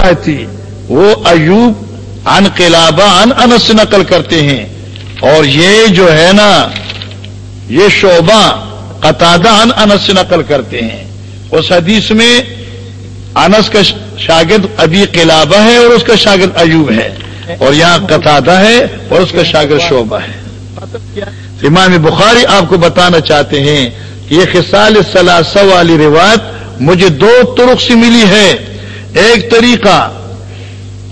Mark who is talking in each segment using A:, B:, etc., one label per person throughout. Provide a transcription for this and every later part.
A: روایتی وہ ایوب ان قلابہ ان انس سے نقل کرتے ہیں۔ اور یہ جو ہے نا، یہ شعبہ قطادہ ان انس سے نقل کرتے ہیں۔ اس حدیث میں انس کا شاگرد ابھی قلابہ ہے اور اس کا شاگرد ایوب ہے۔ اور یہاں قطادہ ہے اور اس کا شاگرد شعبہ ہے۔ امام بخاری آپ کو بتانا چاہتے ہیں کہ یہ خصال سلاسہ والی روایت مجھے دو ترک سے ملی ہے۔ ایک طریقہ،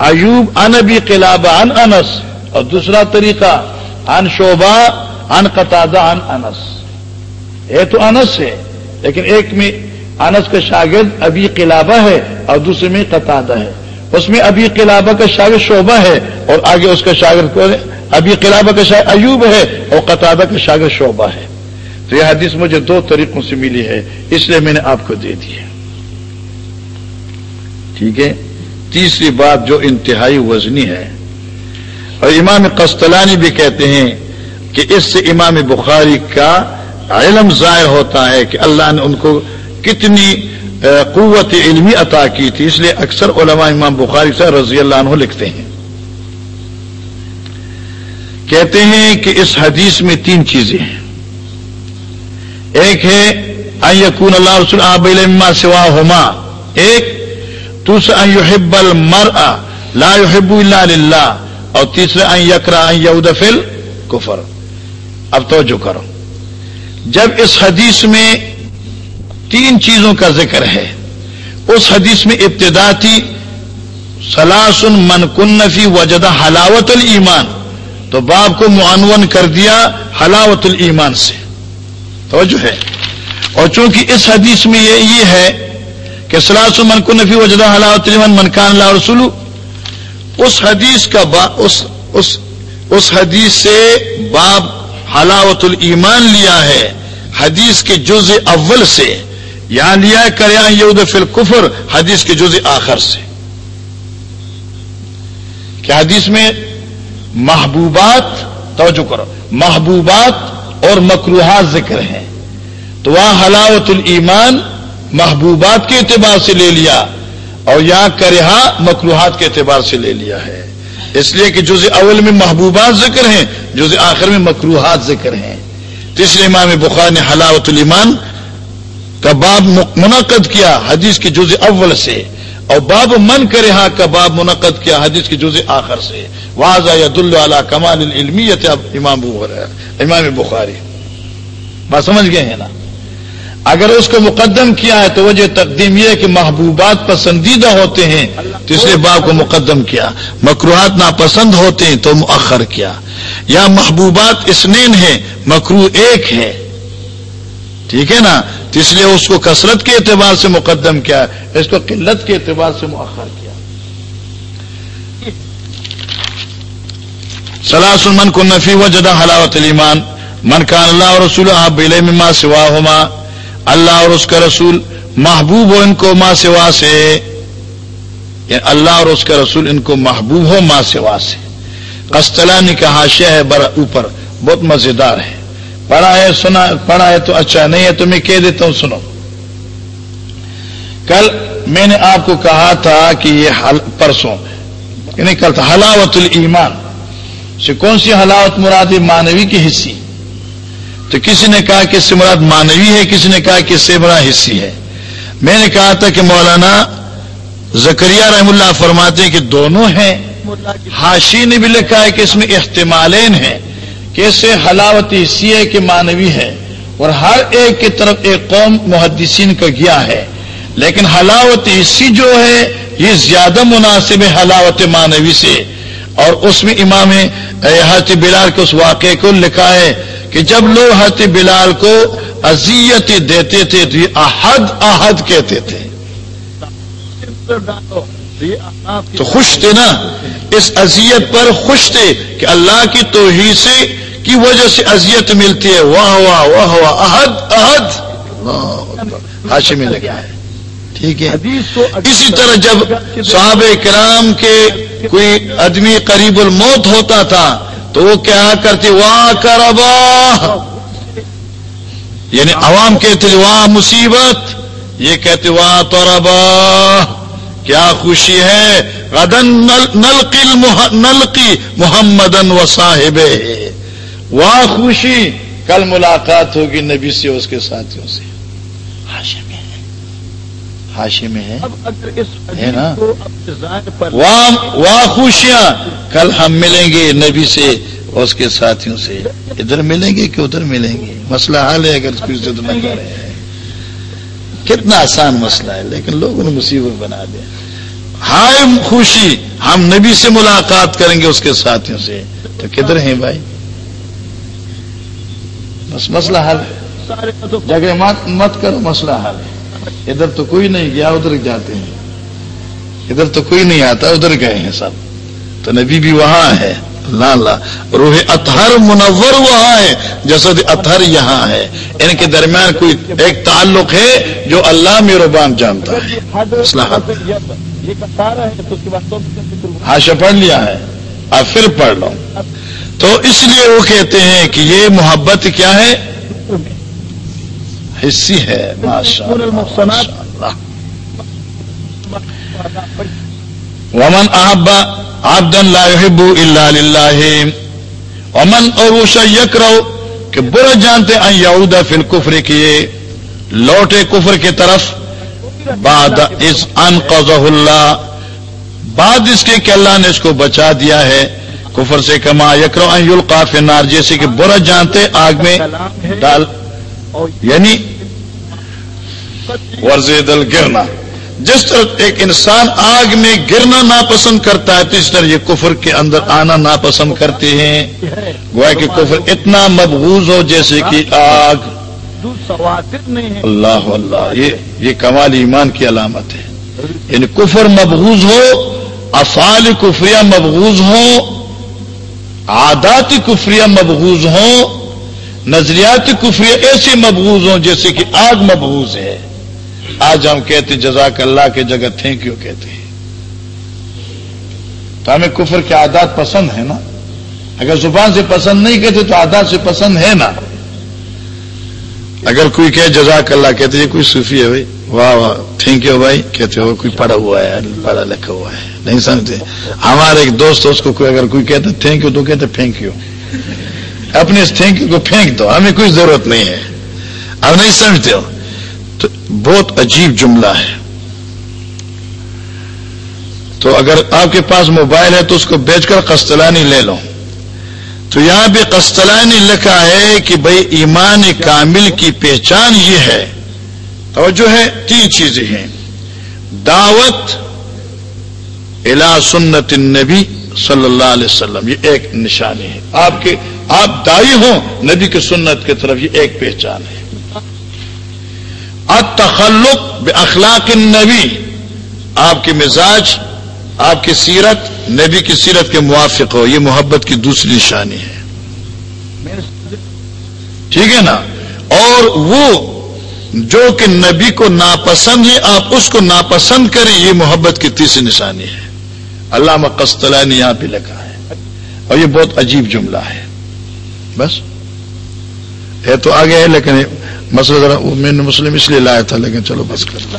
A: ایوب ان ابی قلابہ ان انس، اور دوسرا طریقہ ان شعبہ ان قطادہ ان انس۔ یہ تو انس ہے، لیکن ایک میں انس کا شاگرد ابھی قلابہ ہے، اور دوسرے میں قطادہ ہے۔ اس میں ابھی قلابہ کا شاگرد شعبہ ہے، اور آگے اس کا شاگرد کو ابھی قلابہ کا شاگرد ایوب ہے، اور قطادہ کا شاگرد شعبہ ہے۔ تو یہ حدیث مجھے دو طریقوں سے ملی ہے، اس لیے میں نے آپ کو دے دی ہے۔ ٹھیک ہے؟ تیسری بات جو انتہائی وزنی ہے۔ اور امام قسطلانی بھی کہتے ہیں کہ اس سے امام بخاری کا علم ظاہر ہوتا ہے کہ اللہ نے ان کو کتنی قوت علمی عطا کی تھی۔ اس لیے اکثر علماء امام بخاری سے رضی اللہ عنہ لکھتے ہیں۔ کہتے ہیں کہ اس حدیث میں تین چیزیں ہیں۔ ایک ہے یقون اللہ رسول آب علما سوا ہوما ایک دوسرا یحب المر لا يحب اللہ للہ اور تیسرا یکرا یودفل کفر اب توجہ کرو۔ جب اس حدیث میں تین چیزوں کا ذکر ہے، اس حدیث میں ابتدا تھی سلاسن من کنفی وجدہ حلاوت المان تو باپ کو معنون کر دیا حلاوت المان سے۔ توجہ ہے۔ اور چونکہ اس حدیث میں یہ یہ ہے کہ سلاس من کنفی وجدہ حلاوت المان منکان اللہ رسول اس حدیث کا با اس اس اس حدیث سے باب حلاوت المان لیا ہے، حدیث کے جز اول سے یا لیا کریا یود فل کفر حدیث کے جز آخر سے۔ کیا حدیث میں محبوبات، توجہ کرو، محبوبات اور مکروحات ذکر ہیں۔ تو وہاں حلاوت الایمان محبوبات کے اعتبار سے لے لیا اور یہاں کرہا مکروحات کے اعتبار سے لے لیا ہے۔ اس لیے کہ جز اول میں محبوبات ذکر ہیں جز آخر میں مکروحات ذکر ہیں۔ تیسرے امام بخار نے حلاوت الایمان کا باب منعقد کیا حدیث کی جز اول سے اور باب من کرے ہاں کا باب منعقد کیا حدیث کی جز آخر سے۔ واضح ید اللہ کمال علمیت امام امام بخاری۔ بات سمجھ گئے ہیں نا؟ اگر اس کو مقدم کیا ہے تو وجہ تقدیم یہ ہے کہ محبوبات پسندیدہ ہوتے ہیں، تو اس لیے باپ کو مقدم کیا۔ مکروحات ناپسند ہوتے ہیں تو مؤخر کیا۔ یا محبوبات اسنین ہیں مکرو ایک ہے۔ ٹھیک ہے نا؟ تو اس لیے اس کو کثرت کے اعتبار سے مقدم کیا، اس کو قلت کے اعتبار سے مؤخر کیا۔ سلاس من کو نفی و جدہ حلاوت علیمان من کان اللہ اور رسول مما سوا ہوما اللہ اور اس کا رسول محبوب ہو ان کو ماں سوا سے۔ یعنی اللہ اور اس کا رسول ان کو محبوب ہو ماں سوا سے۔ قسطلانی کا حاشیہ ہے بر اوپر، بہت مزیدار ہے۔ پڑھا ہے، سنا، پڑھا ہے تو اچھا نہیں ہے تو میں کہہ دیتا ہوں، سنو۔ کل میں نے آپ کو کہا تھا کہ یہ پرسوں یعنی کل تھا، حلاوت المان سے کون سی حلاوت مراد مانوی کی حصی؟ تو کسی نے کہا کہ اس سے مراد مانوی ہے، کسی نے کہا کہ اس سے بڑا حصی ہے۔ میں نے کہا تھا کہ مولانا زکریہ رحم اللہ فرماتے ہیں کہ دونوں ہیں۔ ہاشی نے بھی لکھا ہے کہ اس میں احتمالین ہیں، کہ اس سے حلاوت حصی ہے کہ مانوی ہے۔ اور ہر ایک کی طرف ایک قوم محدثین کا گیا ہے۔ لیکن حلاوت حصی جو ہے، یہ زیادہ مناسب ہے حلاوت مانوی سے۔ اور اس میں امام حضرت بلال کے اس واقعے کو لکھا ہے کہ جب لوگ حضرت بلال کو اذیت دیتے تھے تو احد احد کہتے تھے۔ تو خوش تھے نا؟ اس اذیت پر خوش تھے کہ اللہ کی توحید سے کی وجہ سے اذیت ملتی ہے۔ واہ واہ واہ واہ، احد احد۔ ہاشی میں لگا ہے۔ ٹھیک ہے۔ اسی طرح جب صحابہ کرام کے کوئی آدمی قریب الموت ہوتا تھا تو وہ کیا کرتے واہ کربا. یعنی عوام کہتے واہ مصیبت. یہ کہتے واہ تو کیا خوشی ہے؟ غدن نلقی نلقی محمد و صاحب واہ خوشی. کل ملاقات ہوگی نبی سے، اس کے ساتھیوں سے. ہاشے میں ہے۔ ہے نا؟ واہ خوشیاں۔ کل ہم ملیں گے نبی سے اس کے ساتھیوں سے۔ ادھر ملیں گے کہ ادھر ملیں گے؟ مسئلہ حال ہے اگر کوئی ضد نہ کرے کتنا آسان مسئلہ ہے لیکن لوگوں نے مصیبت بنا دیا۔ ہائے خوشی ہم نبی سے ملاقات کریں گے اس کے ساتھیوں سے۔ تو کدھر ہیں بھائی؟ بس مسئلہ حل ہے۔ جگہ مت کرو مسئلہ حل ہے۔ ادھر تو کوئی نہیں گیا، ادھر جاتے ہیں۔ ادھر تو کوئی نہیں آتا، ادھر گئے ہیں سب۔ تو نبی بھی وہاں ہے لا لا روح اطہر منور وہاں ہے جسد اطہر یہاں ہے۔ ان کے درمیان کوئی ایک تعلق ہے جو اللہ میروبان جانتا ہے۔ ہاشا پڑھ لیا ہے، اب پھر پڑھ لو۔ تو اس لیے وہ کہتے ہیں کہ یہ محبت کیا ہے؟ حصی ہے ماشاء اللہ ومن احبا آبدن لا يحب الا للہ امن اور وہ یک رہو کہ برا جانتے ہیں یہودا فل کفر کیے لوٹے کفر کی طرف بعد اس ان اللہ بعد اس کے کہ اللہ نے اس کو بچا دیا ہے۔ کفر سے کما یکرو ان یلقاف نار جیسے کہ برا جانتے آگ میں ڈال یعنی ورز دل گرنا۔ جس طرح ایک انسان آگ میں گرنا ناپسند کرتا ہے، تو اس طرح یہ کفر کے اندر آنا ناپسند کرتے ہیں۔ گویا کہ کفر اتنا مبغوض ہو، جیسے کہ آگ۔ اللہ اللہ، یہ یہ کمال ایمان کی علامت ہے۔ یعنی کفر مبغوض ہو، افعال کفریہ مبغوض ہو عادات کفریہ مبغوض ہوں نظریاتی کفریہ ایسے مبغوض ہوں جیسے کہ آگ مبغوض ہے۔ آج ہم کہتے جزاک اللہ کی جگہ تھینک یو کہتے ہیں۔ تو ہمیں کفر کے عادات پسند ہے نا؟ اگر زبان سے پسند نہیں کہتے تو عادات سے پسند ہے نا؟ اگر کوئی کہ جزاک اللہ کہتے کوئی صوفی ہے بھائی؟ واہ واہ تھینک یو بھائی۔ کہتے ہو، کوئی پڑھا ہوا ہے، پڑھا لکھا ہوا ہے۔ نہیں سمجھتے؟ ہمارے ایک دوست اس کو کوئی اگر کوئی کہتا تھینک یو تو کہتے پھینک یو اپنے اس تھینک کو پھینک دو، ہمیں کوئی ضرورت نہیں ہے۔ اب نہیں سمجھتے ہو؟ تو بہت عجیب جملہ ہے۔ تو اگر آپ کے پاس موبائل ہے تو اس کو بیچ کر قسطلانی لے لو۔ تو یہاں پہ قسطلانی لکھا ہے کہ بھائی ایمان کامل کی پہچان یہ ہے۔ اور جو ہے، تین چیزیں ہیں۔ دعوت الا سنت النبی صلی اللہ علیہ وسلم، یہ ایک نشانی ہے۔ آپ کے آپ دائی ہوں، نبی کی سنت کی طرف یہ ایک پہچان ہے۔ تخلق اخلاق نبی آپ کے مزاج، آپ کی سیرت، نبی کی سیرت کے موافق ہو، یہ محبت کی دوسری نشانی ہے۔ ٹھیک ہے نا؟ اور وہ جو کہ نبی کو ناپسند ہے، آپ اس کو ناپسند کریں، یہ محبت کی تیسری نشانی ہے۔ علامہ قسطلہ نے یہاں پہ لکھا ہے۔ اور یہ بہت عجیب جملہ ہے۔ بس۔ ہے تو آگے ہے، لیکن مسئلہ ذرا میں نے مسلم اس لیے لایا تھا، لیکن چلو بس۔ کر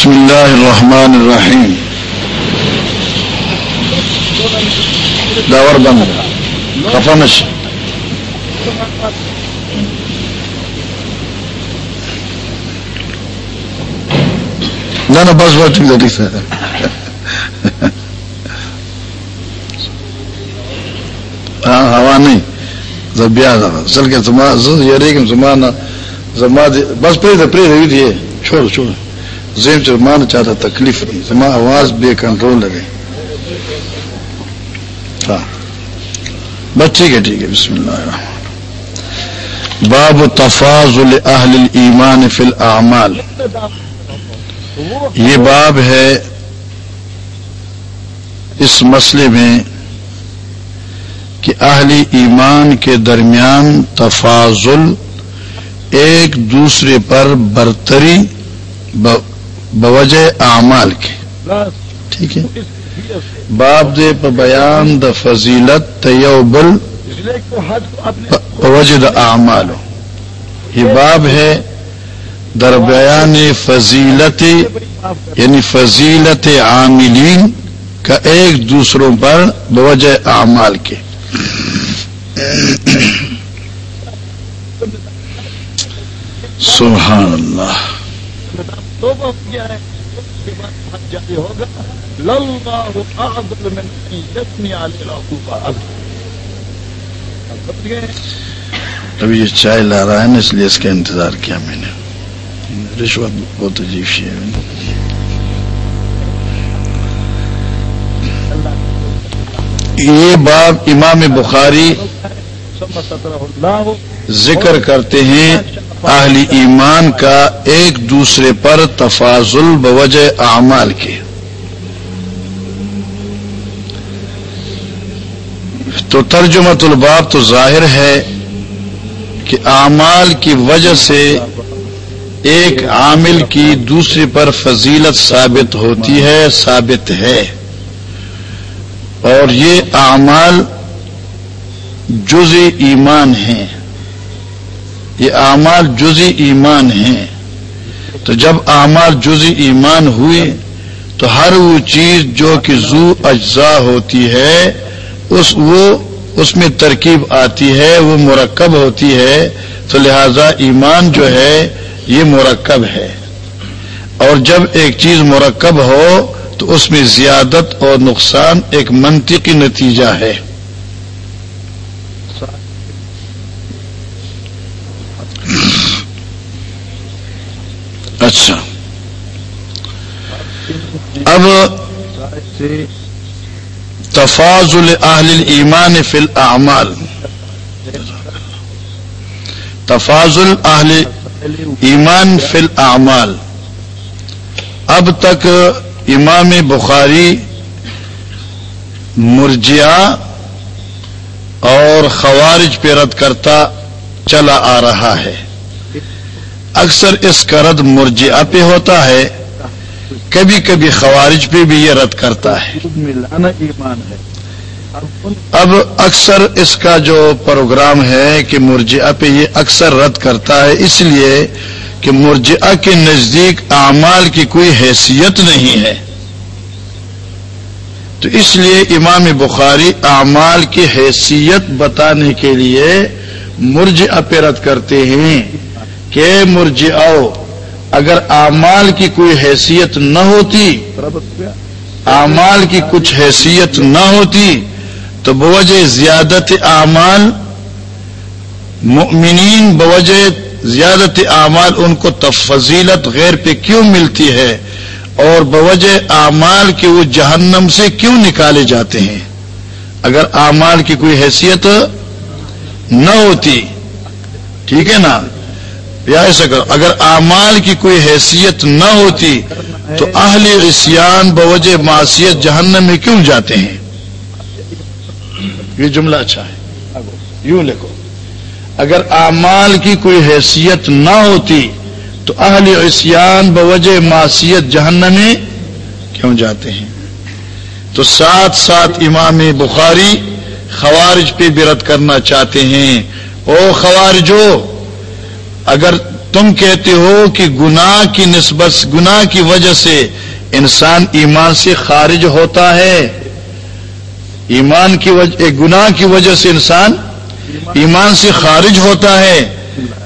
A: بسم الله الرحمن الرحيم دور بند۔ خفنش لا لا بس وقت تقدر تسأل هوا نہیں۔ زبیا اصل کے زما یری زمانہ زما بس پرې د پرې دی چھوڑ چھوڑ۔ زیم جرمان چاہتا تکلیف نہیں زما آواز بے کنٹرول ہے بس ٹھیک ہے ٹھیک ہے، بسم اللہ الرحمن باب تفاضل اہل ایمان فی الاعمال۔ یہ باب ہے اس مسئلے میں کہ اہلی ایمان کے درمیان تفاضل ایک دوسرے پر برتری بوجہ اعمال کے ٹھیک ہے۔ باب دے بیان د فضیلت تیوبل وجد اعمال۔ یہ باب ہے در بیان فضیلت یعنی فضیلت عاملین کا ایک دوسروں پر بوجہ اعمال کے۔ سبحان اللہ۔ ابھی یہ چائے لا رہا ہے نا اس لیے اس کا انتظار کیا میں نے۔ رشوت بہت عجیب سی ہے۔ یہ باب امام بخاری ذکر کرتے ہیں۔ اہلی ایمان کا ایک دوسرے پر تفاضل بوجہ اعمال کے۔ تو ترجمت الباب تو ظاہر ہے کہ اعمال کی وجہ سے ایک عامل کی دوسرے پر فضیلت ثابت ہوتی ہے، ثابت ہے۔ اور یہ اعمال جز ایمان ہیں۔ یہ اعمال جزی ایمان ہیں۔ تو جب اعمال جزی ایمان ہوئے، تو ہر وہ چیز جو کہ زو اجزاء ہوتی ہے، اس وہ، اس میں ترکیب آتی ہے، وہ مرکب ہوتی ہے۔ تو لہذا ایمان جو ہے، یہ مرکب ہے۔ اور جب ایک چیز مرکب ہو، تو اس میں زیادت اور نقصان ایک منطقی نتیجہ ہے۔ اچھا۔ اب تفاضل اہل ایمان فی الاعمال۔ تفاضل اہل ایمان فی الاعمال۔ اب تک امام بخاری مرجیا اور خوارج پہ رد کرتا چلا آ رہا ہے۔ اکثر اس کا رد مرجیا پہ ہوتا ہے، کبھی کبھی خوارج پہ بھی یہ رد کرتا ہے۔ اب اکثر اس کا جو پروگرام ہے کہ مرجیا پہ یہ اکثر رد کرتا ہے، اس لیے کہ مرجیا کے نزدیک اعمال کی کوئی حیثیت نہیں ہے۔ تو اس لیے امام بخاری اعمال کی حیثیت بتانے کے لیے مرج اپیرت کرتے ہیں۔ کہ مرج آؤ اگر اعمال کی کوئی حیثیت نہ ہوتی، اعمال کی کچھ حیثیت نہ ہوتی، تو بوجہ زیادت اعمال، مؤمنین بوجہ زیادت اعمال ان کو تفضیلت غیر پہ کیوں ملتی ہے؟ اور بوجہ اعمال کے وہ جہنم سے کیوں نکالے جاتے ہیں؟ اگر اعمال کی کوئی حیثیت نہ ہوتی، ٹھیک ہے نا؟ یا ایسا کرو اگر اعمال کی کوئی حیثیت نہ ہوتی تو اہل عصیان بوجہ معاشیت جہنم میں کیوں جاتے ہیں؟ یہ جملہ اچھا ہے۔ یوں لکھو۔ اگر اعمال کی کوئی حیثیت نہ ہوتی تو اہل عصیان بوجہ معصیت جہنم میں کیوں جاتے ہیں؟ تو ساتھ ساتھ امام بخاری خوارج پہ برت کرنا چاہتے ہیں۔ او خوارجو اگر تم کہتے ہو کہ گناہ کی نسبت، گناہ کی وجہ سے انسان ایمان سے خارج ہوتا ہے، ایمان کی وجہ گناہ کی وجہ سے انسان ایمان سے خارج ہوتا ہے۔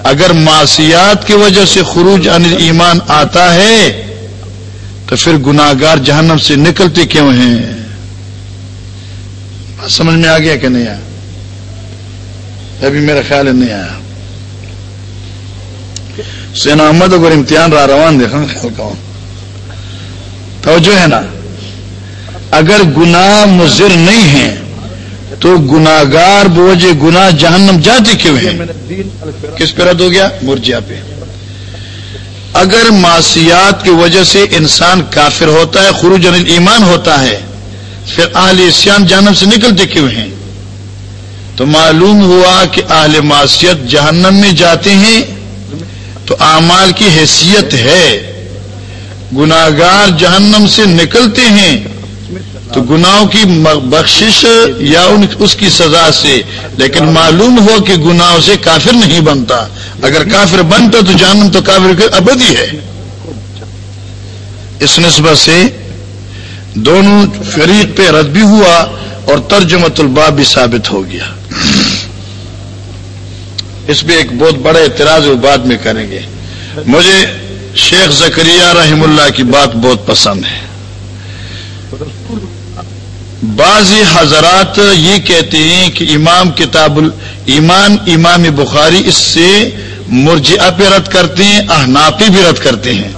A: اگر معاشیات کی وجہ سے خروج عن ایمان آتا ہے، تو پھر گناگار جہنم سے نکلتے کیوں ہیں؟ سمجھ میں آ گیا کہ نہیں آیا؟ ابھی میرا خیال ہے نہیں آیا۔ سین احمد اگر امتحان رہا روان دیکھا خیال کا توجہ ہے نا؟ اگر گناہ مضر نہیں ہے تو گناگار بوجھ گنا جہنم جاتے کیوں ہیں؟ کس پہ رد ہو گیا؟ مرجیا پہ. اگر معاشیات کی وجہ سے انسان کافر ہوتا ہے، خروج ایمان ہوتا ہے، پھر اہل اسیان جہنم سے نکلتے کیوں ہیں؟ تو معلوم ہوا کہ اہل معاشیت جہنم میں جاتے ہیں تو اعمال کی حیثیت ہے۔ گناگار جہنم سے نکلتے ہیں۔ تو گناہوں کی بخشش یا اس کی سزا سے۔ لیکن معلوم ہو کہ گناہوں سے کافر نہیں بنتا۔ اگر کافر بنتا تو جہنم تو کافر ابدی ہے۔ اس نسبت سے دونوں فریق پہ رد بھی ہوا اور ترجمت الباب بھی ثابت ہو گیا۔ اس پہ ایک بہت بڑا اعتراض وہ بعد میں کریں گے۔ مجھے شیخ زکریہ رحم اللہ کی بات بہت پسند ہے۔ بعض حضرات یہ کہتے ہیں کہ امام کتاب ایمان، امام بخاری اس سے مرجعہ پہ رد کرتے ہیں احنافی بھی رد کرتے ہیں۔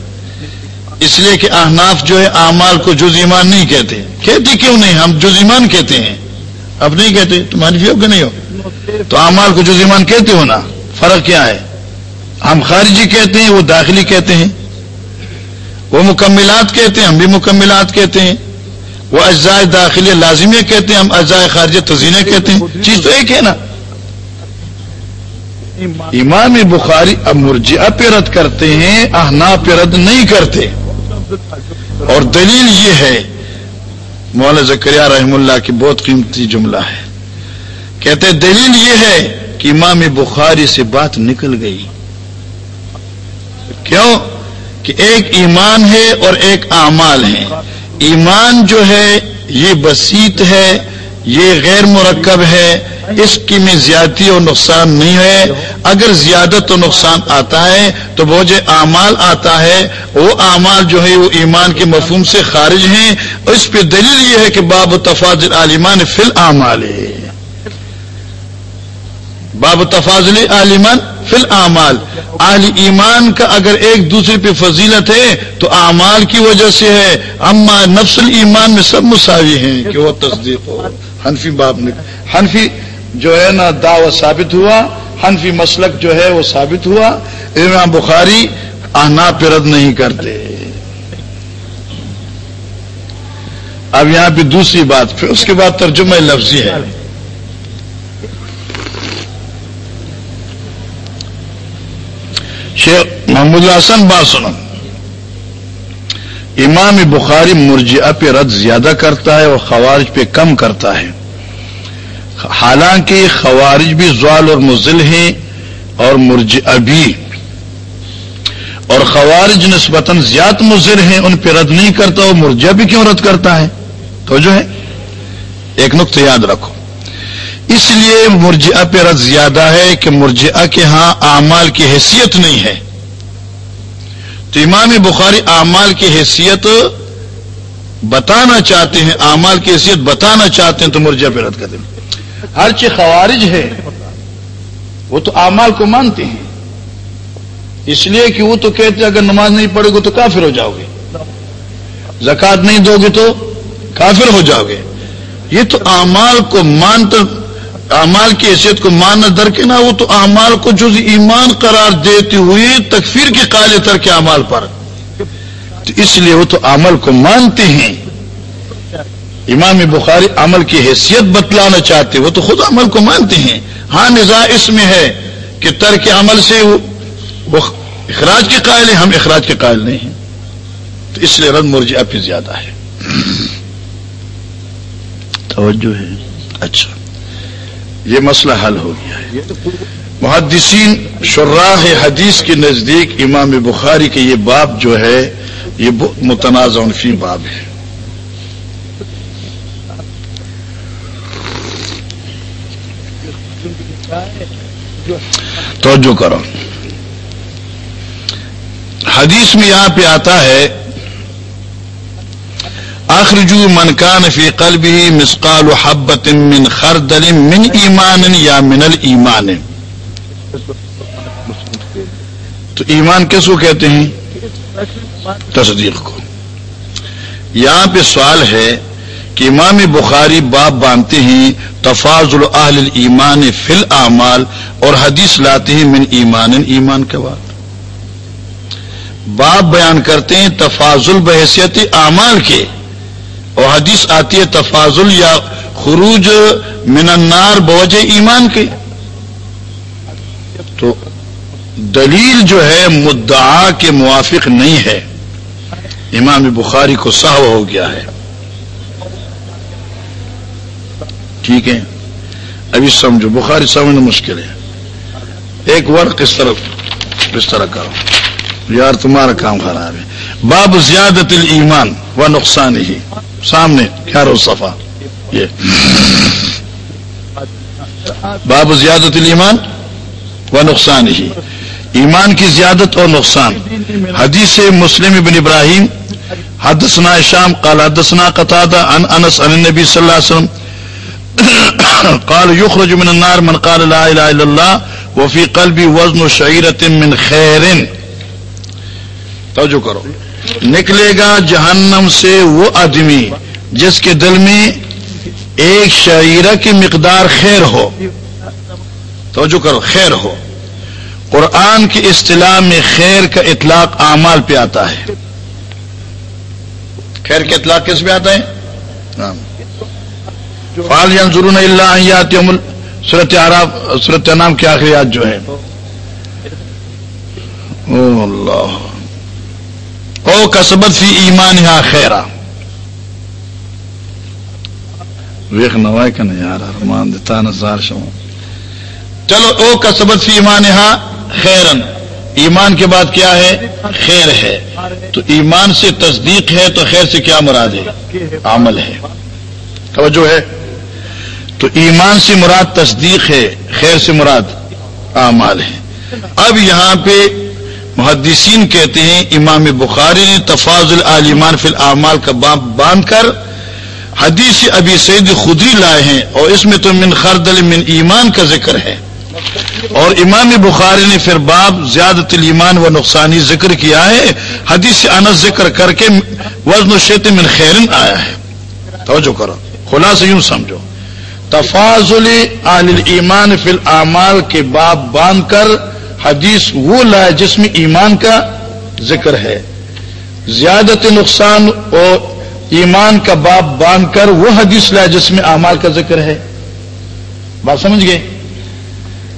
A: اس لیے کہ احناف جو ہے، اعمال کو جز ایمان نہیں کہتے۔ کہتے کیوں نہیں؟ ہم جز ایمان کہتے ہیں۔ اب نہیں کہتے، تمہاری بھی ہو کہ نہیں ہو؟ تو اعمال کو جز ایمان کہتے ہو نا؟ فرق کیا ہے؟ ہم خارجی کہتے ہیں، وہ داخلی کہتے ہیں۔ وہ مکملات کہتے ہیں، ہم بھی مکملات کہتے ہیں۔ وہ اجزاء داخلی لازمی کہتے ہیں، ہم اجزاء خارجی تزینے کہتے ہیں۔ چیز تو ایک ہے نا۔ امام بخاری اب مرجعہ پہ رد کرتے ہیں احنا پہ رد نہیں کرتے۔ اور دلیل یہ ہے، مولانا زکریہ رحم اللہ کی بہت قیمتی جملہ ہے۔ کہتے دلیل یہ ہے کہ امام بخاری سے بات نکل گئی۔ کیوں؟ کہ ایک ایمان ہے اور ایک اعمال ہے۔ ایمان جو ہے، یہ بسیط ہے، یہ غیر مرکب ہے۔ اس کی میں زیادتی اور نقصان نہیں ہے۔ اگر زیادت و نقصان آتا ہے، تو وہ جو اعمال آتا ہے، وہ اعمال جو ہے، وہ ایمان کے مفہوم سے خارج ہیں۔ اور اس پہ دلیل یہ ہے کہ باب تفاضل عالمان فل اعمال ہے باب تفاضل عالمان فل اعمال اہل ایمان کا اگر ایک دوسرے پہ فضیلت ہے، تو اعمال کی وجہ سے ہے۔ اما نفس ایمان میں سب مساوی ہیں کہ وہ تصدیق ہو۔ حنفی باب نے حنفی جو ہے نا دعوت ثابت ہوا۔ حنفی مسلک جو ہے وہ ثابت ہوا۔ امام بخاری آنا رد نہیں کرتے۔ اب یہاں پہ دوسری بات، پھر اس کے بعد ترجمہ لفظی ہے۔ شیخ محمود الحسن بات سنو۔ امام بخاری مرجعہ پہ رد زیادہ کرتا ہے اور خوارج پہ کم کرتا ہے۔ حالانکہ خوارج بھی زوال اور مزل ہیں اور مرجعہ بھی۔ اور خوارج نسبتاً زیادہ مضر ہیں، ان پہ رد نہیں کرتا اور مرجع بھی کیوں رد کرتا ہے؟ تو جو ہے؟ ایک نقطہ یاد رکھو۔ اس لیے مرجعہ پہ رد زیادہ ہے کہ مرجعہ کے ہاں اعمال کی حیثیت نہیں ہے۔ تو امام بخاری اعمال کی حیثیت بتانا چاہتے ہیں، اعمال کی حیثیت بتانا چاہتے ہیں تو مرجع پہ رد کر دیں۔ ہر چیز خوارج ہے، وہ تو اعمال کو مانتے ہیں۔ اس لیے کہ وہ تو کہتے اگر نماز نہیں پڑھو گے تو کافر ہو جاؤ گے۔ زکات نہیں دو گے تو کافر ہو جاؤ گے۔ یہ تو اعمال کو مانتا اعمال کی حیثیت کو ماننا در کے نا وہ تو اعمال کو جو ایمان قرار دیتی ہوئی تکفیر کے قائل تر کے اعمال پر۔ تو اس لیے وہ تو عمل کو مانتے ہیں۔ امام بخاری عمل کی حیثیت بتلانا چاہتے وہ تو خود عمل کو مانتے ہیں۔ ہاں نظا اس میں ہے کہ ترک عمل سے وہ اخراج کے قائل ہیں ہم اخراج کے قائل نہیں ہیں۔ تو اس لیے رد مرجع پہ زیادہ ہے۔ توجہ ہے۔ اچھا۔ یہ مسئلہ حل ہو گیا ہے۔ محدثین شراہ حدیث کے نزدیک امام بخاری کے یہ باب جو ہے، یہ متنازع فی باب ہے۔ توجہ کرو۔ حدیث میں یہاں پہ آتا ہے اخرجو من کان فی قلبه مسقال حبت من خردل من ایمان یا من الایمان. تو ایمان کس کو کہتے ہیں؟ تصدیق کو. یہاں پہ سوال ہے کہ امام بخاری باب باندھتے ہیں تفاض اہل ایمان فل اعمال اور حدیث لاتے ہیں من ایمان ایمان کے بعد. باب بیان کرتے ہیں تفاضل بحثیت اعمال کے. اور حدیث آتی ہے تفاضل یا خروج من النار بوجہ ایمان کے تو دلیل جو ہے مدعا کے موافق نہیں ہے۔ امام بخاری کو سہو ہو گیا ہے۔ ٹھیک ہے۔ ابھی سمجھو، بخاری سمجھنا مشکل ہے۔ ایک ورق اس طرف، اس طرح کرو۔ یار، تمہارا کام خراب ہے۔ باب زیادت الایمان و نقصان ہی سامنے کیا رو صفا یہ۔ باب زیادت الایمان و نقصان ہی ایمان کی زیادت اور نقصان۔ حدیث مسلم ابن ابراہیم، حدثنا شام قال حدثنا قتادہ عن انس عن النبی صلی اللہ علیہ وسلم۔ قال يخرج من النار من قال لا اله الا الله وفي قلبي وزن شعيره من خير توجہ کرو۔ نکلے گا جہنم سے وہ آدمی جس کے دل میں ایک شعیرہ کی مقدار خیر ہو۔ توجہ کرو، خیر ہو۔ قرآن کی اصطلاح میں خیر کا اطلاق اعمال پہ آتا ہے۔ خیر کا اطلاق کس پہ آتا ہے؟ فال ضرور اللہ صورت عراب صورت نام کے آخریات جو ہے۔ او اللہ۔ او کسبت فی ایمان یہاں خیرا. ویخ نوائے کا نہیں یار ارمان دیتا نظار شما. چلو او کسبت فی ایمان یہاں خیرن. ایمان کے بعد کیا ہے؟ خیر ہے. تو ایمان سے تصدیق ہے تو خیر سے کیا مراد ہے؟ عمل ہے. توجہ ہے. تو ایمان سے مراد تصدیق ہے خیر سے مراد اعمال ہے. اب یہاں پہ محدثین کہتے ہیں، امام بخاری نے تفاض العلیمان فی العمال کا باب باندھ کر حدیث ابھی سعید خدری لائے ہیں اور اس میں تو من خردل من ایمان کا ذکر ہے۔ اور امام بخاری نے پھر باب زیادت الایمان و نقصانی ذکر کیا ہے۔ حدیث انس ذکر کر کے وزن و شیت من خیرن آیا ہے۔ توجہ کرو خلاص یوں سمجھو۔ تفاضل عن الایمان فی العمال کے باب باندھ کر حدیث وہ لائے جس میں ایمان کا ذکر ہے۔ زیادت نقصان اور ایمان کا باب باندھ کر وہ حدیث لائے جس میں اعمال کا ذکر ہے۔ بات سمجھ گئے؟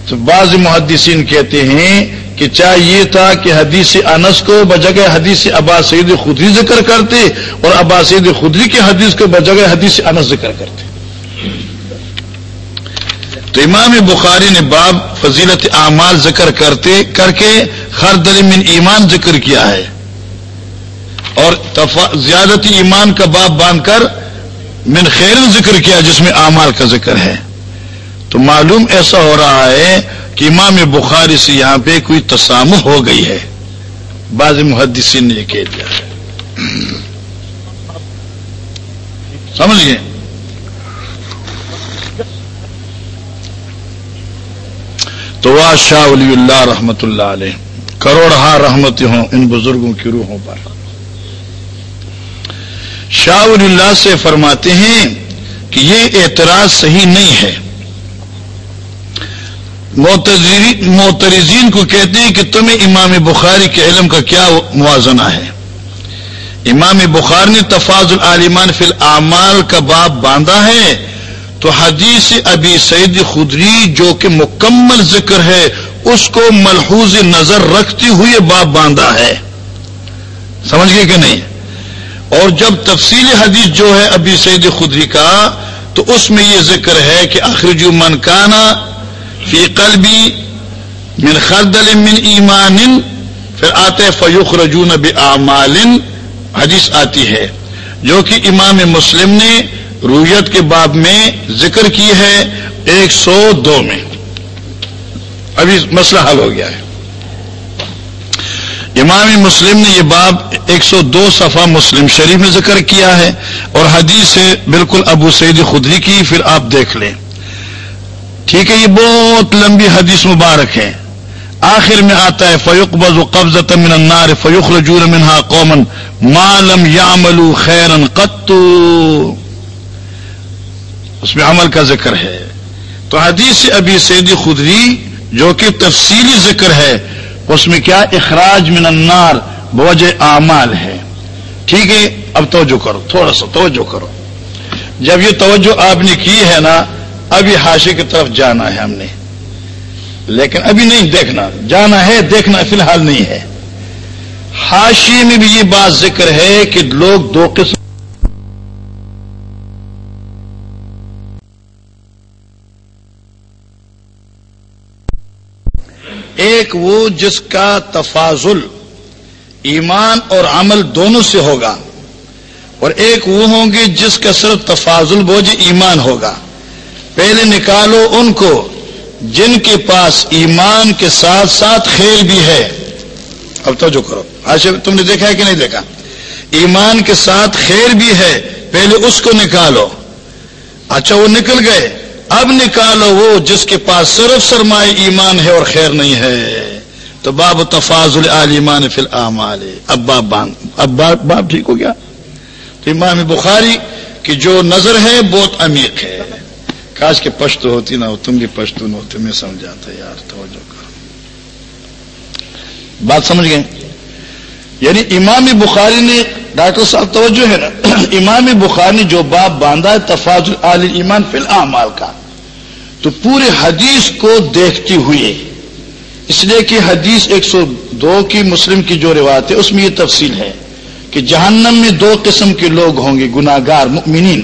A: تو بعض محدثین کہتے ہیں کہ چاہے یہ تھا کہ حدیث انس کو بجگہ حدیث ابا سعید خدری ذکر کرتے اور ابا سعید خدری کے حدیث کو بجگہ حدیث انس ذکر کرتے۔ تو امام بخاری نے باب فضیلت اعمال ذکر کرتے کر کے ہر دل من ایمان ذکر کیا ہے اور زیادت ایمان کا باب باندھ کر من خیر ذکر کیا جس میں اعمال کا ذکر ہے۔ تو معلوم ایسا ہو رہا ہے کہ امام بخاری سے یہاں پہ کوئی تسام ہو گئی ہے۔ بعض محدثین نے یہ کہہ دیا۔ ہے سمجھ گئے؟ تو وہ شاہ ولی اللہ رحمت اللہ علیہ، کروڑ ہاں رحمت ہوں ان بزرگوں کی روحوں پر۔ شاہ ولی اللہ سے فرماتے ہیں کہ یہ اعتراض صحیح نہیں ہے۔ موترزین کو کہتے ہیں کہ تمہیں امام بخاری کے علم کا کیا موازنہ ہے۔ امام بخار نے تفاظ العالمان فی العمال کا باب باندھا ہے۔ تو حدیث ابی سعید خدری جو کہ مکمل ذکر ہے، اس کو ملحوظ نظر رکھتی ہوئی باب باندھا ہے۔ سمجھ گئے کہ نہیں؟ اور جب تفصیل حدیث جو ہے ابی سعید خدری کا، تو اس میں یہ ذکر ہے کہ اخرجو من کانا فی قلبی من خردل من ایمان پھر آتے فیوخ رجون بمال حدیث آتی ہے۔ جو کہ امام مسلم نے رویت کے باب میں ذکر کی ہے ایک سو دو میں۔ ابھی مسئلہ حل ہو گیا ہے۔ امام مسلم نے یہ باب ایک سو دو صفحہ مسلم شریف میں ذکر کیا ہے اور حدیث ہے بالکل ابو سعید خدری کی، پھر آپ دیکھ لیں۔ ٹھیک ہے، یہ بہت لمبی حدیث مبارک ہے۔ آخر میں آتا ہے فیوق بز و قبض من النار فیوق رجور منہا قومن مالم یاملو خیرن قطو اس میں عمل کا ذکر ہے۔ تو حدیث ابھی سیدی خدری جو کہ تفصیلی ذکر ہے، اس میں کیا اخراج من النار بوجہ اعمال ہے۔ ٹھیک ہے، اب توجہ کرو، تھوڑا سا توجہ کرو۔ جب یہ توجہ آپ نے کی ہے نا اب یہ حاشے کی طرف جانا ہے ہم نے۔ لیکن ابھی نہیں دیکھنا، جانا ہے، دیکھنا فی الحال نہیں ہے۔ حاشی میں بھی یہ بات ذکر ہے کہ لوگ دو قسم ایک وہ جس کا تفاضل، ایمان اور عمل دونوں سے ہوگا، اور ایک وہ ہوں گے جس کا صرف تفاضل بوجھ ایمان ہوگا۔ پہلے نکالو ان کو جن کے پاس ایمان کے ساتھ ساتھ خیل بھی ہے۔ اب تو جو کرو۔ آج تم نے دیکھا ہے کہ نہیں دیکھا؟ ایمان کے ساتھ خیر بھی ہے، پہلے اس کو نکالو۔ اچھا وہ نکل گئے۔ اب نکالو وہ جس کے پاس صرف سرمایہ ایمان ہے اور خیر نہیں ہے۔ تو باب تفاظ المان فی العمال اب باب بان اب باب ٹھیک ہو گیا؟ تو امام بخاری کی جو نظر ہے بہت عمیق ہے۔ کاش کے پشت ہوتی نہ ہو، تم بھی پشت نہ ہو، تمہیں سمجھاتا یار، توجہ کرو بات سمجھ گئے؟ یعنی امام بخاری نے ڈاکٹر صاحب، توجہ ہے نا؟ امام بخاری نے جو باب باندھا ہے تفاظ علی ایمان فی الحال کا۔ تو پورے حدیث کو دیکھتی ہوئی اس لیے کہ حدیث ایک سو دو کی مسلم کی جو روایت ہے، اس میں یہ تفصیل ہے کہ جہنم میں دو قسم کے لوگ ہوں گے گناگار مؤمنین۔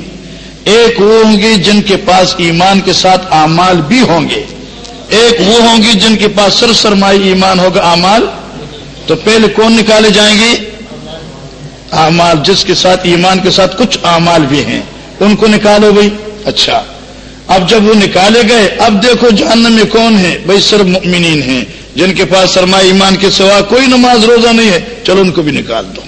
A: ایک وہ ہوں گے جن کے پاس ایمان کے ساتھ اعمال بھی ہوں گے۔ ایک وہ ہوں گی جن کے پاس سر سرمائی ایمان ہوگا، اعمال۔ تو پہلے کون نکالے جائیں گے؟ اعمال، جس کے ساتھ ایمان کے ساتھ کچھ اعمال بھی ہیں، ان کو نکالو بھائی۔ اچھا۔ اب جب وہ نکالے گئے، اب دیکھو جہنم میں کون ہے؟ بھائی صرف مؤمنین ہیں، جن کے پاس سرمایہ ایمان کے سوا کوئی نماز روزہ نہیں ہے۔ چلو ان کو بھی نکال دو۔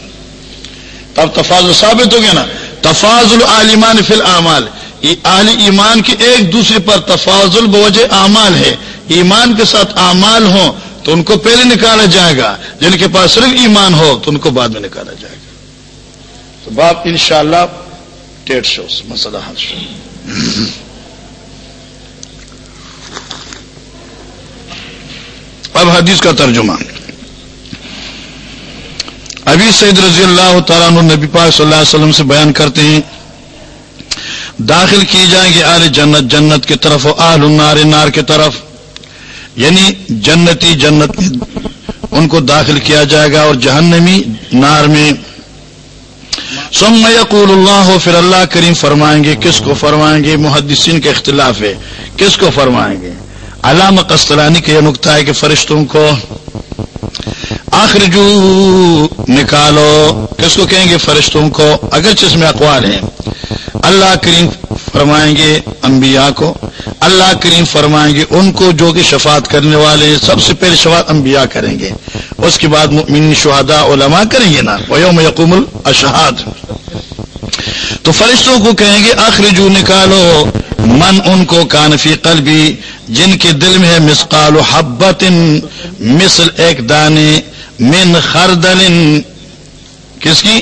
A: تب تفاضل ثابت ہو گیا نا۔ تفاضل عالمان فی العمال اہل ایمان کے ایک دوسرے پر تفاضل بوجہ اعمال ہے۔ ایمان کے ساتھ اعمال ہوں تو ان کو پہلے نکالا جائے گا۔ جن کے پاس صرف ایمان ہو تو ان کو بعد میں نکالا جائے گا۔ تو باپ ان شاء اللہ ٹیٹ شوز مسئلہ حل شو۔ اب حدیث کا ترجمہ۔ ابھی سید رضی اللہ تعالیٰ نبی پاک صلی اللہ علیہ وسلم سے بیان کرتے ہیں، داخل کی جائیں گے آل جنت جنت کی طرف آل النار، نار کی طرف۔ یعنی جنتی جنت میں ان کو داخل کیا جائے گا اور جہنمی نار میں سم یقول اللہ، پھر اللہ کریم فرمائیں گے، کس کو فرمائیں گے؟ محدثین کے اختلاف ہے۔ کس کو فرمائیں گے؟ علامہ قسطلانی کا یہ نقطہ ہے کہ فرشتوں کو آخر جو نکالو، کس کو کہیں گے؟ فرشتوں کو۔ اگرچہ اس میں اقوال ہیں۔ اللہ کریم فرمائیں گے انبیاء کو۔ اللہ کریم فرمائیں گے ان کو جو کہ شفاعت کرنے والے سب سے پہلے شفاعت انبیاء کریں گے۔ اس کے بعد مؤمن شہداء علماء کریں گے نا. ویوم یقوم الاشہاد تو فرشتوں کو کہیں گے آخر جو نکالو من ان کو کانفی قلبی، جن کے دل میں ہے مسقال و حبت مثل ایک دانے، من خردل کس کی؟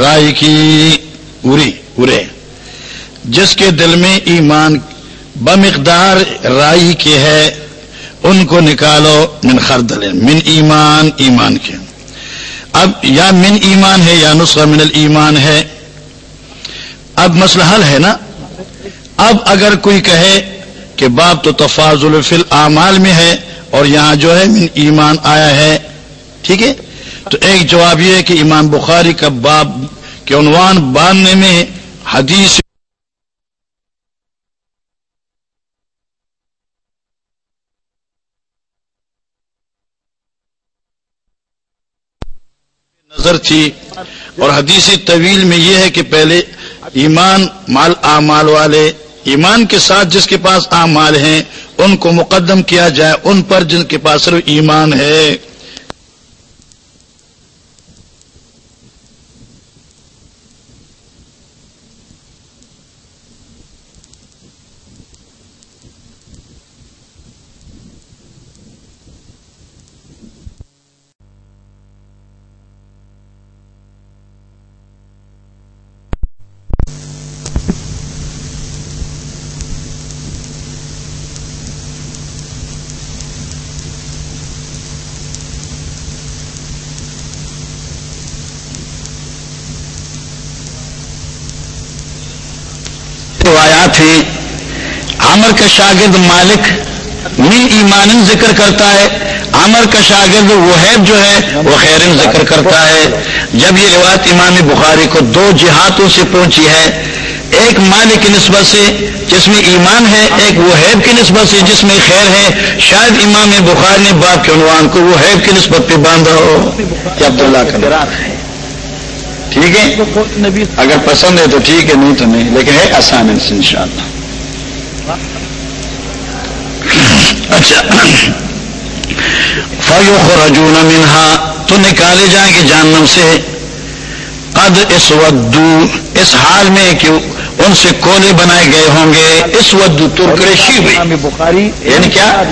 A: رائے کی اری ارے جس کے دل میں ایمان بمقدار رائی کے ہے ان کو نکالو من خردل، من ایمان ایمان کے۔ اب یا من ایمان ہے یا نسخہ من الایمان ہے۔ اب مسئلہ حل ہے نا۔ اب اگر کوئی کہے کہ باب تو تفاضل فی اعمال میں ہے اور یہاں جو ہے من ایمان آیا ہے، ٹھیک ہے؟ تو ایک جواب یہ ہے کہ امام بخاری کا باب کے عنوان باندھنے میں حدیث نظر تھی اور حدیث طویل میں یہ ہے کہ پہلے ایمان مال اعمال والے، ایمان کے ساتھ جس کے پاس اعمال ہیں، ان کو مقدم کیا جائے، ان پر جن کے پاس صرف ایمان ہے۔ روایات ہیں عامر کا شاگرد مالک من ایمان ذکر کرتا ہے۔ عامر کا شاگرد وہیب جو ہے، وہ خیرن ذکر کرتا ہے۔ جب یہ روایت امام بخاری کو دو جہاتوں سے پہنچی ہے، ایک مالک کی نسبت سے جس میں ایمان ہے، ایک وہیب کی نسبت سے جس میں خیر ہے۔ شاید امام بخاری نے باپ کے عنوان کو وہیب کی نسبت پہ باندھا ہو۔ عبداللہ کا ٹھیک ہے؟ اگر پسند ہے تو ٹھیک ہے نہیں تو نہیں لیکن ہے آسان ہے ان شاء اللہ اچھا۔ فیوخ رجون منہا تو نکالے جائیں گے جہنم سے۔ قد اس ودو اس حال میں کہ ان سے کولے بنائے گئے ہوں گے. اس ودو ترکڑے شیوے
B: بخاری
A: یعنی کیا؟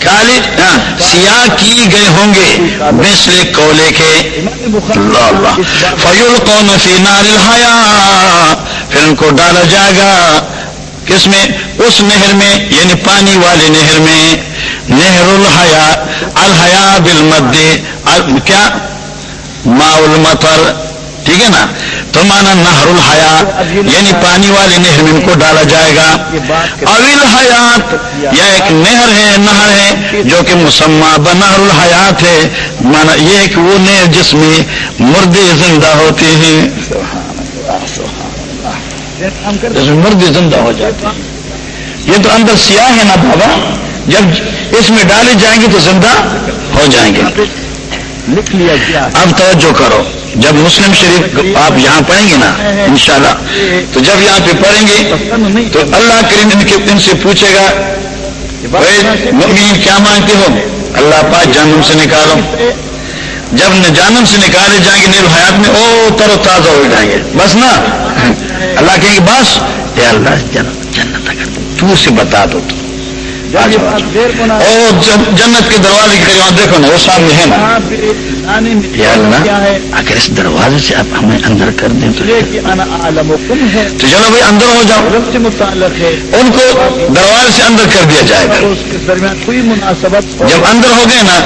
A: کالے ہاں، سیاہ کی گئے ہوں گے. مثل کولے کے. اللہ اللہ. فیول قوم فی نار الحیا پھر ان کو ڈالا جائے گا. کس میں؟ اس نہر میں یعنی پانی والے نہر میں. نہر الحیا الحیا بالمد. ال- کیا؟ ما المطر. ٹھیک ہے نا؟ تو مانا نہر الحیا یعنی پانی والے نہر میں ان کو ڈالا جائے گا۔ اول حیات یا ایک نہر ہے نہر ہے جو کہ مسمہ بنہر الحیات ہے۔ مانا یہ ایک وہ نہر جس میں مردے زندہ ہوتے ہیں۔ جس میں مردے زندہ ہو جاتے ہیں۔ یہ تو اندر سیاہ ہے نا بابا۔ جب اس میں ڈالے جائیں گے تو زندہ ہو جائیں گے۔
B: لکھ لیا
A: اب توجہ کرو۔ جب مسلم شریف آپ یہاں پڑھیں گے نا انشاءاللہ۔ تو جب یہاں پہ پڑھیں گے تو اللہ کریم ان کے ان سے پوچھے گا "اے مؤمنین کیا مانگتے ہو؟ اللہ پاک جہنم سے نکالو۔ جب نہ جہنم سے نکالے جائیں گے نیل حیات میں او تر و تازہ ہو جائیں گے۔ بس نا۔ اللہ کہیں گے بس۔ اے اللہ جنت جنت اگر تو سے بتا دو تو۔ او جب جنت کے دروازے کے قریب دیکھو نا وہ سامنے ہے نا۔
B: آنے میں کیا ہے؟
A: اگر اس دروازے سے آپ ہمیں اندر کر دیں تو چلو بھائی اندر ہو جاؤ۔
B: رب سے متعلق ہے۔
A: ان کو دروازے سے اندر کر دیا جائے گا۔
B: اس کے درمیان کوئی مناسبت
A: جب اندر ہو گئے نا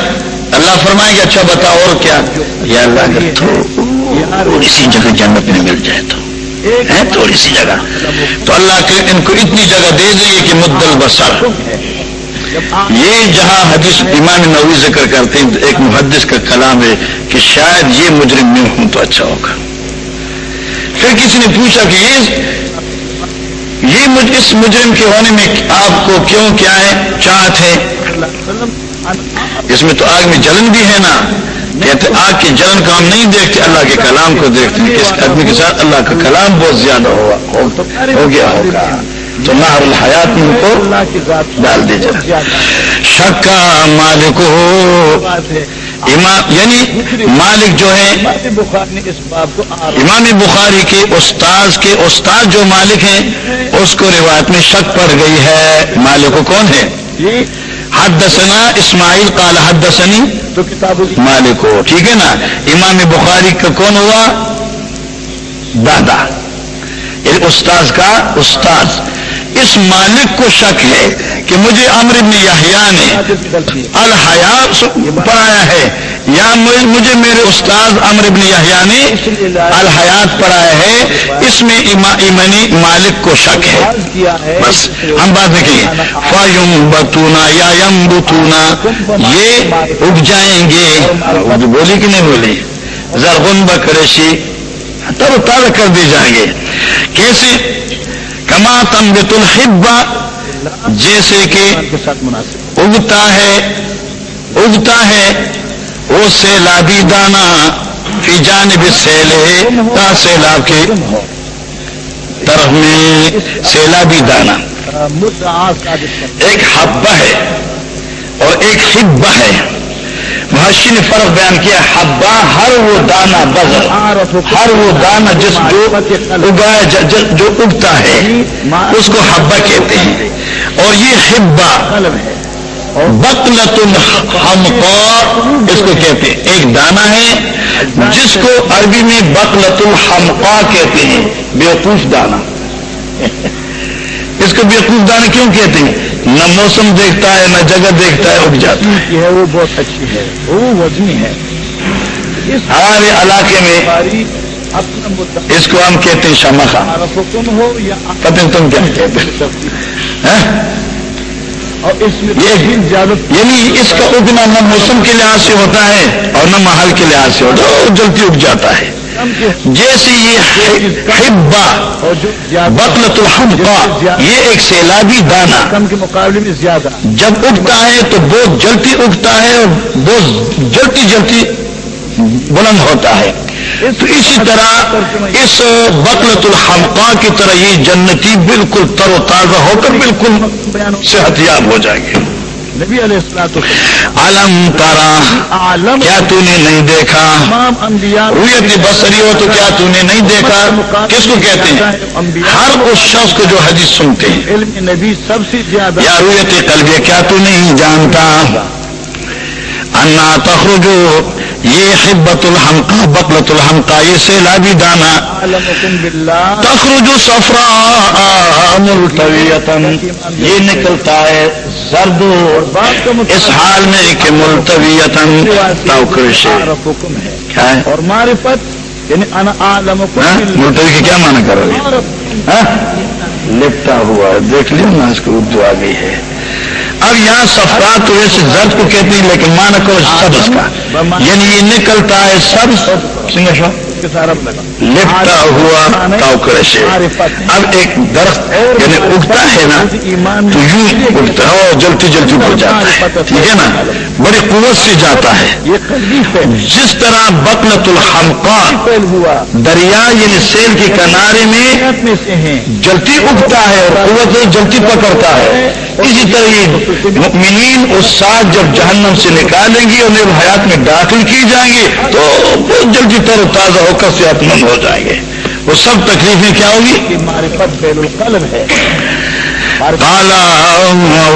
A: اللہ فرمائے گا اچھا بتاؤ اور کیا؟ یا اللہ اگر تھوڑی سی جگہ جنت میں مل جائے تو۔ تھوڑی سی جگہ۔ تو اللہ کے ان کو اتنی جگہ دے دیں گے کہ مدل بسر یہ جہاں حدیث امام نوی ذکر کرتے ہیں تو ایک محدث کا کلام ہے کہ شاید یہ مجرم میں ہوں تو اچھا ہوگا۔ پھر کسی نے پوچھا کہ یہ یہ مج- اس مجرم کے ہونے میں آپ کو کیوں کیا ہے؟ چاہت ہے؟ اس میں تو آگ میں جلن بھی ہے نا۔ کہتے آگ کی جلن کو ہم نہیں دیکھتے، اللہ کے کلام کو دیکھتے ہیں۔ کس آدمی کے ساتھ اللہ کا کلام بہت زیادہ ہوا ہو گیا ہوگا۔ تو نہر الحیات میں ان کو
B: اللہ
A: ڈال دے جائے۔ شک کا مالک ہو۔ امام یعنی مالک جو ہے
B: امام بخاری
A: کے استاذ کے استاد جو مالک ہیں، اس کو روایت میں شک پڑ گئی ہے۔ مالک کو کون ہے؟ حدثنا اسماعیل قال حدثنی
B: تو کتاب
A: مالک ہو۔ ٹھیک ہے نا؟ امام بخاری کا کون ہوا؟ دادا۔ استاذ کا استاذ۔ اس مالک کو شک ہے کہ مجھے امر ابن یحییٰ نے الحیا پڑھایا ہے یا مجھے میرے استاد امر ابن یحییٰ نے الحیات پڑھایا ہے، اس میں ایمانی مالک کو شک ہے۔ بس، ہم بات میں کہیں فیم بتونا یا یم بتونا یہ اگ جائیں گے۔ بولی کہ نہیں بولی؟ زرغن بکرشی تر و تازہ کر دی جائیں گے۔ کیسے؟ کما تم بت الحبا جیسے کہ اگتا ہے اگتا ہے، وہ سیلابی دانا فی جانب سیلے تا سیلاب کے طرف میں سیلابی دانا۔ ایک حبہ ہے اور ایک حبہ ہے۔ محشی نے فرق بیان کیا، حبہ ہر وہ دانا بذر ہر وہ دانا جس جو اگایا جو اگتا ہے، اس کو حبہ کہتے ہیں۔ اور یہ حبہ
B: قلم ہے
A: اس کو کہتے ہیں۔ ایک دانا ہے جس کو عربی میں بقلت الحمقا کہتے ہیں، بیوقوف دانا اس کو بیوقوف دانا کیوں کہتے ہیں؟ نہ موسم دیکھتا ہے نہ جگہ دیکھتا ہے اگ جاتا ہے۔
B: وہ بہت اچھی ہے۔ وہ وزنی ہے۔
A: ہمارے علاقے میں اس کو ہم کہتے ہیں شامہ خان پتہ تم کیا کہتے ہاں؟
B: اور اس میں
A: یعنی اس کا اگنا نہ موسم کے لحاظ سے ہوتا ہے اور نہ محل کے لحاظ سے ہوتا ہے جلدی اگ جاتا ہے۔ جیسے یہ حبا بطلت الحمقا یہ ایک سیلابی دانہ۔
B: کم کے مقابلے میں زیادہ
A: جب اگتا ہے تو بہت جلدی اگتا ہے اور بہت جلدی جلدی بلند ہوتا ہے۔ تو اسی طرح اس بطلت الحمقا کی طرح یہ جنتی بالکل تر و تازہ ہو کر بالکل صحت یاب ہو جائیں گے
B: نبی علیہ السلاط
A: علم تارا
B: عالم
A: کیا تو نے نہیں دیکھا؟ رویت بصری ہو تو کیا تو نے نہیں دیکھا؟ کس کو کہتے ہیں؟ ہر اس شخص کو جو حدیث سنتے ہیں۔
B: علم نبی سب سے زیادہ
A: یا رویت قلب کیا تو نہیں جانتا؟ انا تخرجو یہ حبت الحمقا بقلت الحمقا یہ سیلابی دانا تخرج صفراء ملتویتن یہ نکلتا ہے
B: کا
A: اس حال میں کہ ملتویتن
B: حکم ہے
A: کیا ہے؟
B: اور معرفت یعنی انا عالمکم
A: ہاں؟ ملتوی کی کیا معنی گے
B: عرف
A: ہاں؟ لپٹا ہوا ہے۔ دیکھ لیا نا اس کو اردو آ گئی ہے۔ اب یہاں سفرا تو اس زرد کو کہتے ہیں، لیکن مانا کرو سبز کا۔ یعنی یہ نکلتا ہے سبز۔ سنگھ شو لپٹا ہوا تاؤکڑ اب ایک درخت یعنی اگتا ہے نا، تو یوں اگتا ہے اور جلدی جلدی اگ جاتا ہے۔ ٹھیک ہے نا؟ بڑی قوت سے جاتا ہے۔ جس طرح بطلت الحمقا دریا یعنی سیل کے کنارے میں جلتی اگتا ہے اور قوت سے جلتی پکڑتا ہے۔ اسی طرح یہ اس ساتھ جب جہنم سے نکالیں گے انہیں حیات میں داخل کی جائیں گے، تو بہت جلدی تر تازہ ہو کر صحت مند ہو جائیں گے۔ وہ سب تکلیفیں کیا ہوگی؟
B: کہ معرفت القلب ہے۔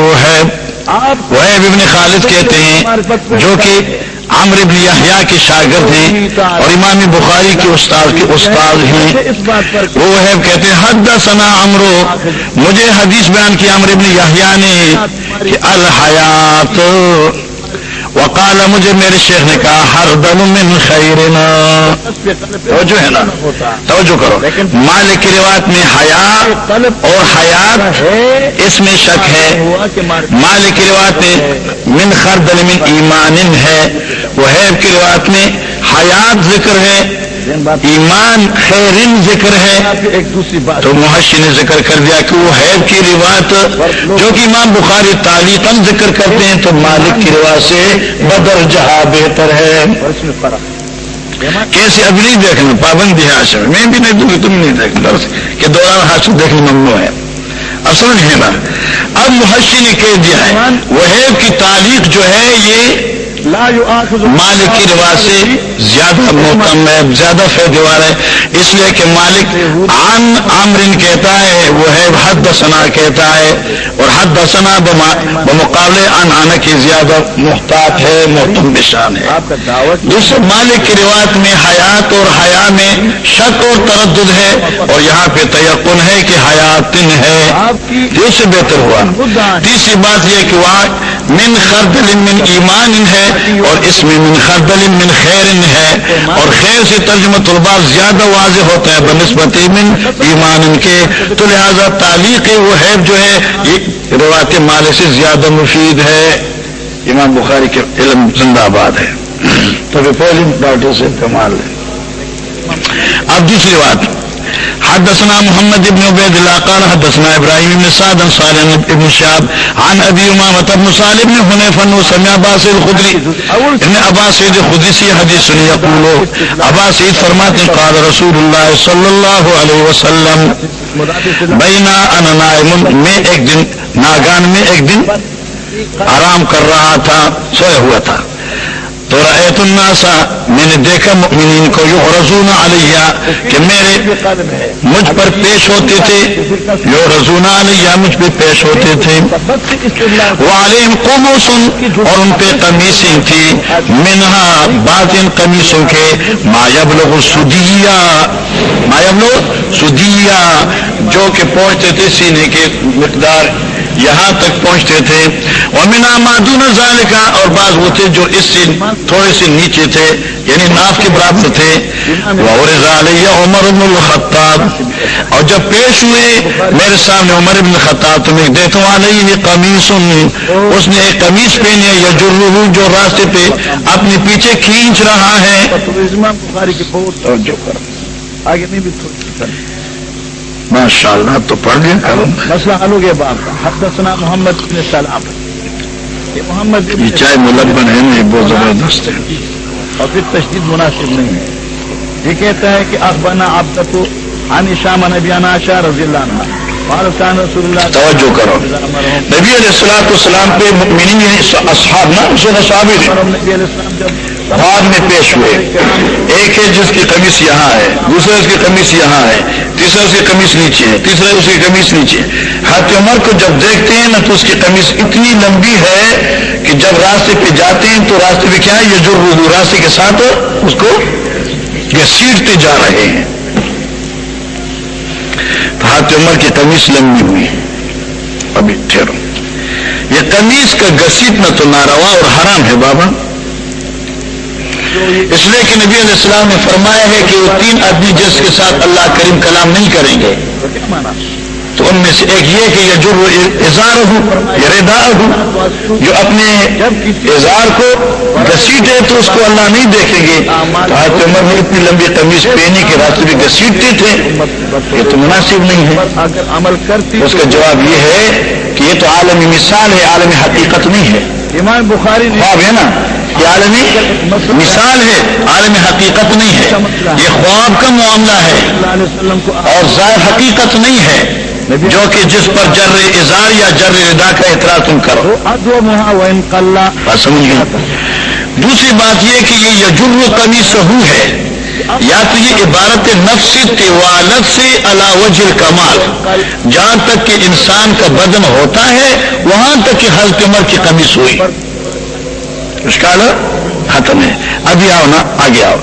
A: وہ ہے۔ وہ ابن خالد کہتے ہیں جو کہ عمر ابن یحییٰ کے شاگرد ہیں اور امام بخاری کے استاد کے استاد ہیں۔ وہ ہے کہتے ہیں حد ثنا امرو مجھے حدیث بیان کی امر ابن یحییٰ نے کہ الحیات۔ وقال مجھے میرے شیخ نے کہا، ہر دل من خیرنا۔ توجہ ہے نا؟ توجہ کرو۔ مال کی روایت میں
B: حیات
A: اور حیات اس میں شک ہے۔ مال کی روایت میں من خردل من ایمان ہے۔ وہ کی روایت میں حیات ذکر ہے۔ ایمان خیرن ذکر ہے
B: ایک دوسری بات
A: تو محشی نے ذکر کر دیا کہ وہ حیب کی روایت جو کہ امام بخاری تعلیقاً ذکر کرتے ہیں تو مالک کی روایت سے بدر جہاں بہتر ہے۔
B: اور اس میں فرق۔
A: کیسے اب نہیں دیکھنا پابندی ہے آشر میں بھی نہیں دوں گی تم نہیں دیکھنا۔ کہ دوران حاصل دیکھنا ممنوع ہے۔ اب سمجھ ہے نا اب محشی نے کہہ دیا ہے وہ کی تعلیق جو ہے یہ
B: لا
A: مالک کی رواج سے زیادہ محتم ہے زیادہ فائدے والا ہے۔ اس لیے کہ مالک عن عامرن کہتا ہے وہ ہے حد دسنا کہتا ہے۔ اور حد دسنا بمقابلے ان آنا کی زیادہ محتاط ہے محتم نشان ہے۔ دوسرے مالک کی روایت میں حیات اور حیا میں شک اور تردد ہے اور یہاں پہ تیقن ہے کہ حیاتن ہے۔ یہ سے بہتر ہوا۔ تیسری بات یہ کہ وہاں من خردل من ایمان ہے اور اس میں من خردل من خیر ہے۔ اور خیر سے ترجمہ طلبا زیادہ واضح ہوتا ہے بنسبت من ایمان کے۔ تو لہذا تعلیق وہ ہے جو ہے، یہ روایت مال سے زیادہ مفید ہے۔ امام بخاری کے علم زندہ آباد ہے۔ تو پہلی پارٹی سے کمال ہے اب دوسری بات۔ حدثنا محمد ابن عبید اللہ قال حدثنا ابراہیم ابن سعد عن صالح ابن شاب عن ابي امامه بن صالح بن حنيفه انه سمع ابا سعيد الخدري ان ابا سعيد الخدري سے حدیث سنی یقول ابا سعید فرماتے ہیں، قال رسول اللہ صلی اللہ علیہ وسلم، بینا انا نائم میں ایک دن، ناگان میں ایک دن آرام کر رہا تھا، سویا ہوا تھا. تو رأیت الناسا میں نے دیکھا مؤمنین کو یو رضونا علیہ کہ میرے مجھ پر پیش ہوتے تھے یو رضونا علیہ مجھ پہ پیش ہوتے تھے۔ وہ عالم قموسن اور ان پہ قمیصیں تھی منہا بعض ان قمیصوں کے، ما یبلغ سدیہ لوگ سدیا جو کہ پہنچتے تھے سینے کے مقدار یہاں تک پہنچتے تھے۔ ومنا مادون زال کا اور بعض وہ تھے جو اس سے تھوڑے سے نیچے تھے یعنی ناف کے برابر تھے۔ اور عمر بن الخطاب۔ اور جب پیش ہوئے، میرے سامنے عمر بن الخطاب تمہیں دیکھو آ رہی ہے قمیص اس نے ایک قمیص پہنی ہے یا جرو جو راستے پہ اپنے پیچھے کھینچ رہا ہے۔
B: آگے نہیں بھی تھوڑی
A: ماشاء اللہ تو پڑھ گیا کروں
B: مسئلہ حل ہو گیا باپ کا۔ حدثنا محمد بن سلام۔ یہ محمد
A: یہ چائے ملبن ہے نہیں بہت زبردست ہے۔
B: اور پھر تشدید مناسب نہیں ہے۔ یہ کہتا ہے کہ اخبانہ آپ تک کو عن شام نبیانہ شاہ رضی اللہ عنہ
A: توجہ کرو۔ نبی علیہ السلام پہ مؤمنین یعنی اصحاب نا اسے صحابی تھے
B: نبی علیہ السلام جب
A: بعد میں پیش ہوئے۔ ایک ہے جس کی قمیص یہاں ہے، دوسرا اس کی قمیص یہاں ہے، تیسرا اس کی قمیص نیچے ہے، تیسرا اس کی قمیص نیچے ہے۔ حضرت عمر کو جب دیکھتے ہیں نا تو اس کی قمیص اتنی لمبی ہے کہ جب راستے پہ جاتے ہیں تو راستے پہ کیا ہے یہ جو راستے کے ساتھ اس کو گھسیٹتے جا رہے ہیں۔ تو حضرت عمر کی قمیص لمبی ہوئی۔ ابھی ٹھہرو۔ یہ قمیص کا گھسیٹنا تو ناروا اور حرام ہے بابا۔ اس لیے کہ نبی علیہ السلام نے فرمایا ہے کہ وہ تین آدمی جس کے ساتھ اللہ کریم کلام نہیں کریں گے
B: تو
A: تو ان میں سے ایک یہ کہ یہ جو اظہار ہوں یا ردا ہوں جو اپنے اظہار کو گسیٹے تو اس کو اللہ نہیں دیکھیں گے۔ حضرت عمر نے اتنی لمبی قمیض پہنی کے راستے بھی گسیٹتے تھے یہ تو مناسب نہیں ہے۔
B: عمل کرتی
A: اس کا جواب یہ ہے کہ یہ تو عالمی مثال ہے عالمی حقیقت نہیں ہے۔
B: امام بخاری
A: خواب ہے نا؟ یہ عالمی مثال ہے، عالمی حقیقت نہیں ہے۔ یہ خواب کا معاملہ ہے۔ اور ظاہر حقیقت نہیں ہے جو کہ جس پر جر اظہار یا جر ردا کا اعتراض تم کرو۔ سمجھ دوسری بات یہ کہ یہ یجر کمی سہو ہے۔ یا تو یہ عبارت نفس طوالت سے علا وجہ کمال جہاں تک کہ انسان کا بدن ہوتا ہے، وہاں تک کہ حضرت عمر کی کمی ہوئی۔ مشکال ختم ہے۔ ابھی آؤ نا، آگے آؤ۔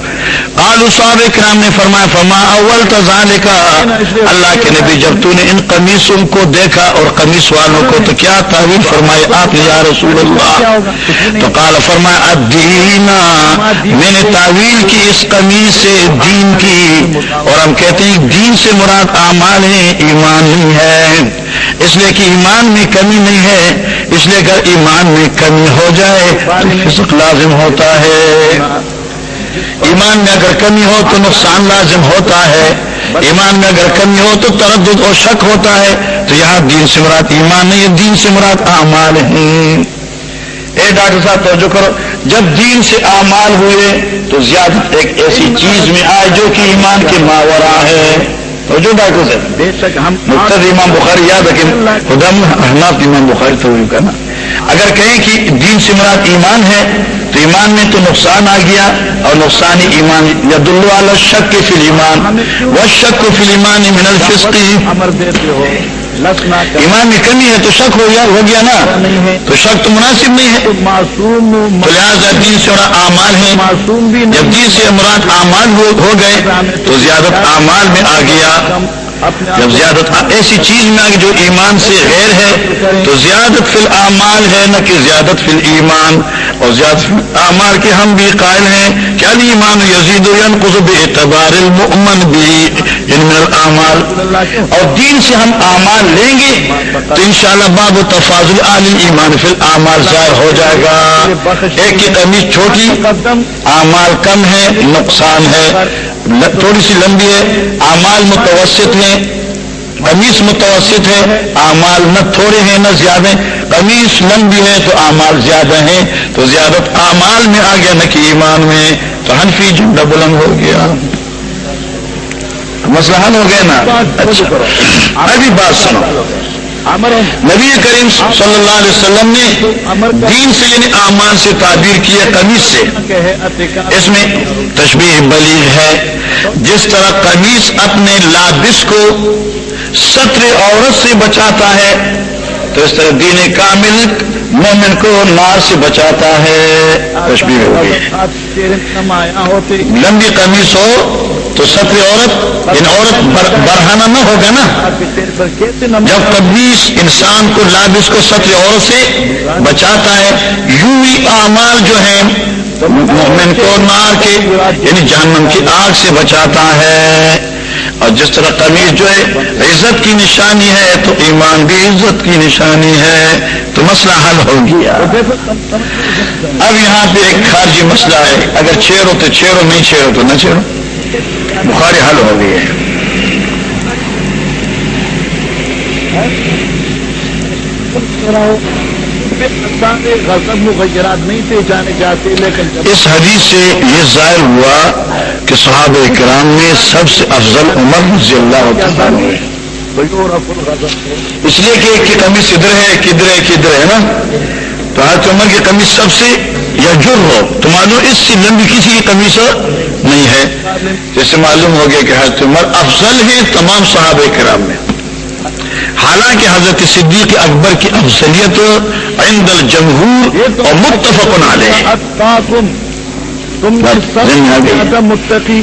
A: آلو صاحب کرام نے فرمایا فرما اول تزال کا اللہ کے نبی، جب تو نے ان قمیصوں کو دیکھا اور قمیص والوں کو، تو کیا تعویل فرمائے آپ نے یا رسول اللہ۔ تو کال فرمایا ادینا میں نے تعویل کی اس قمیص سے دین کی۔ اور ہم کہتے ہیں، دین سے مراد اعمال ایمان نہیں ہے۔ اس لیے کہ ایمان میں کمی نہیں ہے۔ اس لیے اگر ایمان میں کمی ہو جائے، تو فسق لازم ہوتا ہے۔ ایمان میں اگر کمی ہو تو نقصان لازم ہوتا ہے۔ ایمان میں اگر کمی ہو تو تردد اور شک ہوتا ہے۔ تو یہاں دین سے مراد ایمان نہیں ہے دین سے مراد اعمال ہیں۔ اے ڈاکٹر صاحب توجہ کرو۔ جب دین سے اعمال ہوئے تو زیادہ ایک ایسی چیز میں آئے جو کہ ایمان کے ماورا ہے۔ توجہ ڈاکٹر صاحب۔
B: بے شک ہم
A: مقتد امام بخاری یاد رکھیں خدا احناف امام بخاری تو نا۔ اگر کہیں کہ دین سے مراد ایمان ہے تو ایمان میں تو نقصان آ گیا اور نقصان ایمان ید اللہ شک کے فل ایمان و شک کو فل ایمان من الفسقی ایمان میں کمی ہے تو شک ہو گیا ہو گیا نا؟ تو شک تو مناسب نہیں ہے۔
B: معصوم
A: تو لہٰذا دین سے اعمال ہے
B: معصوم بھی
A: جب دین سے مراد اعمال ہو گئے تو زیادہ اعمال میں آ گیا۔ جب زیادت ایسی چیز میں آگے جو ایمان سے غیر ہے، تو زیادت فی الاعمال ہے، نہ کہ زیادت فی ایمان اور زیادت فی اعمال کے ہم بھی قائل ہیں کیا ایمان یزید و ینقص باعتبار المؤمن بھی ان یعنی من الاعمال اور دین سے ہم اعمال لیں گے، تو انشاءاللہ باب تفاضل علی ایمان فی الاعمال ظاہر ہو جائے گا۔ ایک کی قمیض چھوٹی، اعمال کم ہے، نقصان ہے۔ تھوڑی سی لمبی ہے اعمال متوسط ہیں قمیص متوسط ہے اعمال نہ تھوڑے ہیں نہ زیادہ ہیں۔ قمیص لمبی ہے تو اعمال زیادہ ہیں تو زیادہ اعمال میں آ گیا نہ کہ ایمان میں۔ تو حنفی جھنڈا بلند ہو گیا۔ مسئلہ حل ہو گیا نا؟ اچھا۔ ابھی بات سنو۔ نبی کریم صلی اللہ علیہ وسلم نے دین سے یعنی اعمال سے تعبیر کیا قمیص سے۔ اس میں تشبیہ بلیغ ہے۔ جس طرح قمیص اپنے لابس کو سطر عورت سے بچاتا ہے تو اس طرح دین کامل مومن کو نار سے بچاتا ہے۔ تشبیہ ہو گئی۔ لمبی قمیص ہو تو سطر عورت ان عورت برہانہ نہ ہوگا نا۔ جب قبیس انسان کو لابس کو سطر عورت سے بچاتا ہے، یوں ہی اعمال جو ہیں، مومن کو نار کے یعنی جہنم کی آگ سے بچاتا ہے۔ اور جس طرح قمیض جو ہے، عزت کی نشانی ہے، تو ایمان بھی عزت کی نشانی ہے۔ تو مسئلہ حل ہو گیا۔ اب یہاں پہ ایک خارجی مسئلہ ہے۔ اگر چھیڑو تو چھیڑو، نہیں چھیڑو تو نہ چھیڑو۔ بخاری حل ہو گئی ہے۔
B: نہیں تھے جانے جاتے لیکن
A: اس حدیث سے یہ ظاہر ہوا کہ صحابہ کرام میں سب سے افضل عمر رضی اللہ ہوتا اس لیے کہ ایک کی کمیز ادھر ہے کدھر ہے کدھر ہے نا۔ تو حضرت عمر کی کمیز سب سے یا جر ہو۔ تو معلوم اس سے لمبی کسی کی کمیز نہیں ہے۔ جیسے معلوم ہو گیا کہ حضرت عمر افضل ہے تمام صحابہ کرام میں۔ حالانکہ حضرت صدیق اکبر کی افضلیت عند الجمہور اور متفق علیہ۔
B: متقی۔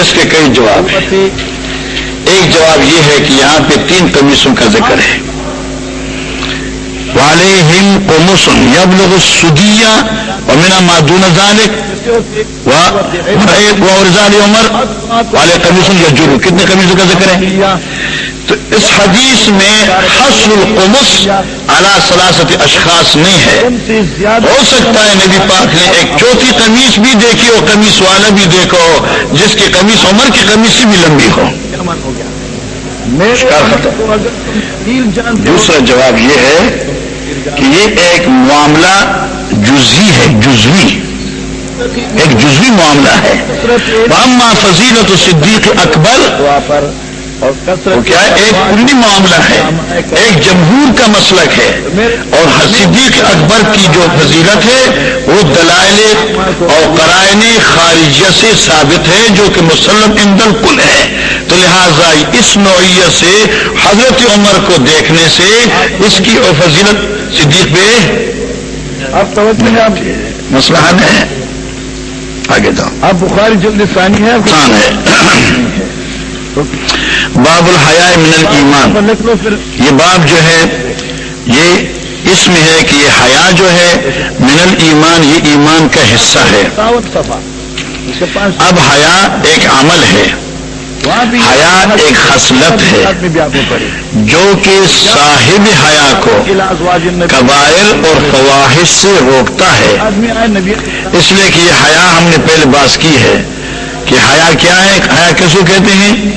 A: اس کے کئی جواب ہیں۔ ایک جواب یہ ہے کہ یہاں پہ تین کمیشن کا ذکر ہے۔ والے ہند کو مسن یب لوگ سدیا اور مینا معدون ذالک عمر والے کمیشن یا جرو کتنے کمیشن کا ذکر ہے؟ تو اس حدیث میں حسر القمس اعلی سلاست اشخاص نہیں ہے۔ ہو سکتا ہے نبی پاک نے ایک چوتھی قمیص بھی دیکھی ہو قمیص والا بھی دیکھو جس کی قمیص عمر کی قمیص سے بھی لمبی ہو۔ دوسرا جواب یہ ہے کہ یہ ایک معاملہ جزوی ہے جزوی۔ ایک جزوی معاملہ ہے۔ اما فضیلت صدیق اکبر کیا ایک کلی معاملہ ہے۔ ایک جمہور کا مسلک ہے۔ اور صدیق اکبر کی جو فضیلت ہے وہ دلائل اور قرائن خارجیہ سے ثابت ہے جو کہ مسلم اندل کل ہے۔ تو لہٰذا اس نوعیت سے حضرت عمر کو دیکھنے سے اس کی اور فضیلت صدیق پہ مسئلہ ہے۔ آگے جاؤ۔
B: اب بخاری جلد ثانی ہے
A: باب الحیا من الایمان۔ یہ باب جو ہے یہ اس میں ہے کہ یہ حیا جو ہے من الایمان یہ ایمان کا حصہ ہے۔ اب حیا ایک عمل ہے۔ حیا ایک خصلت ہے جو کہ صاحب حیا کو قبائل اور خواہش سے روکتا ہے۔ اس لیے کہ یہ حیا ہم نے پہلے باس کی ہے کہ حیا کیا ہے حیا کو کہتے ہیں؟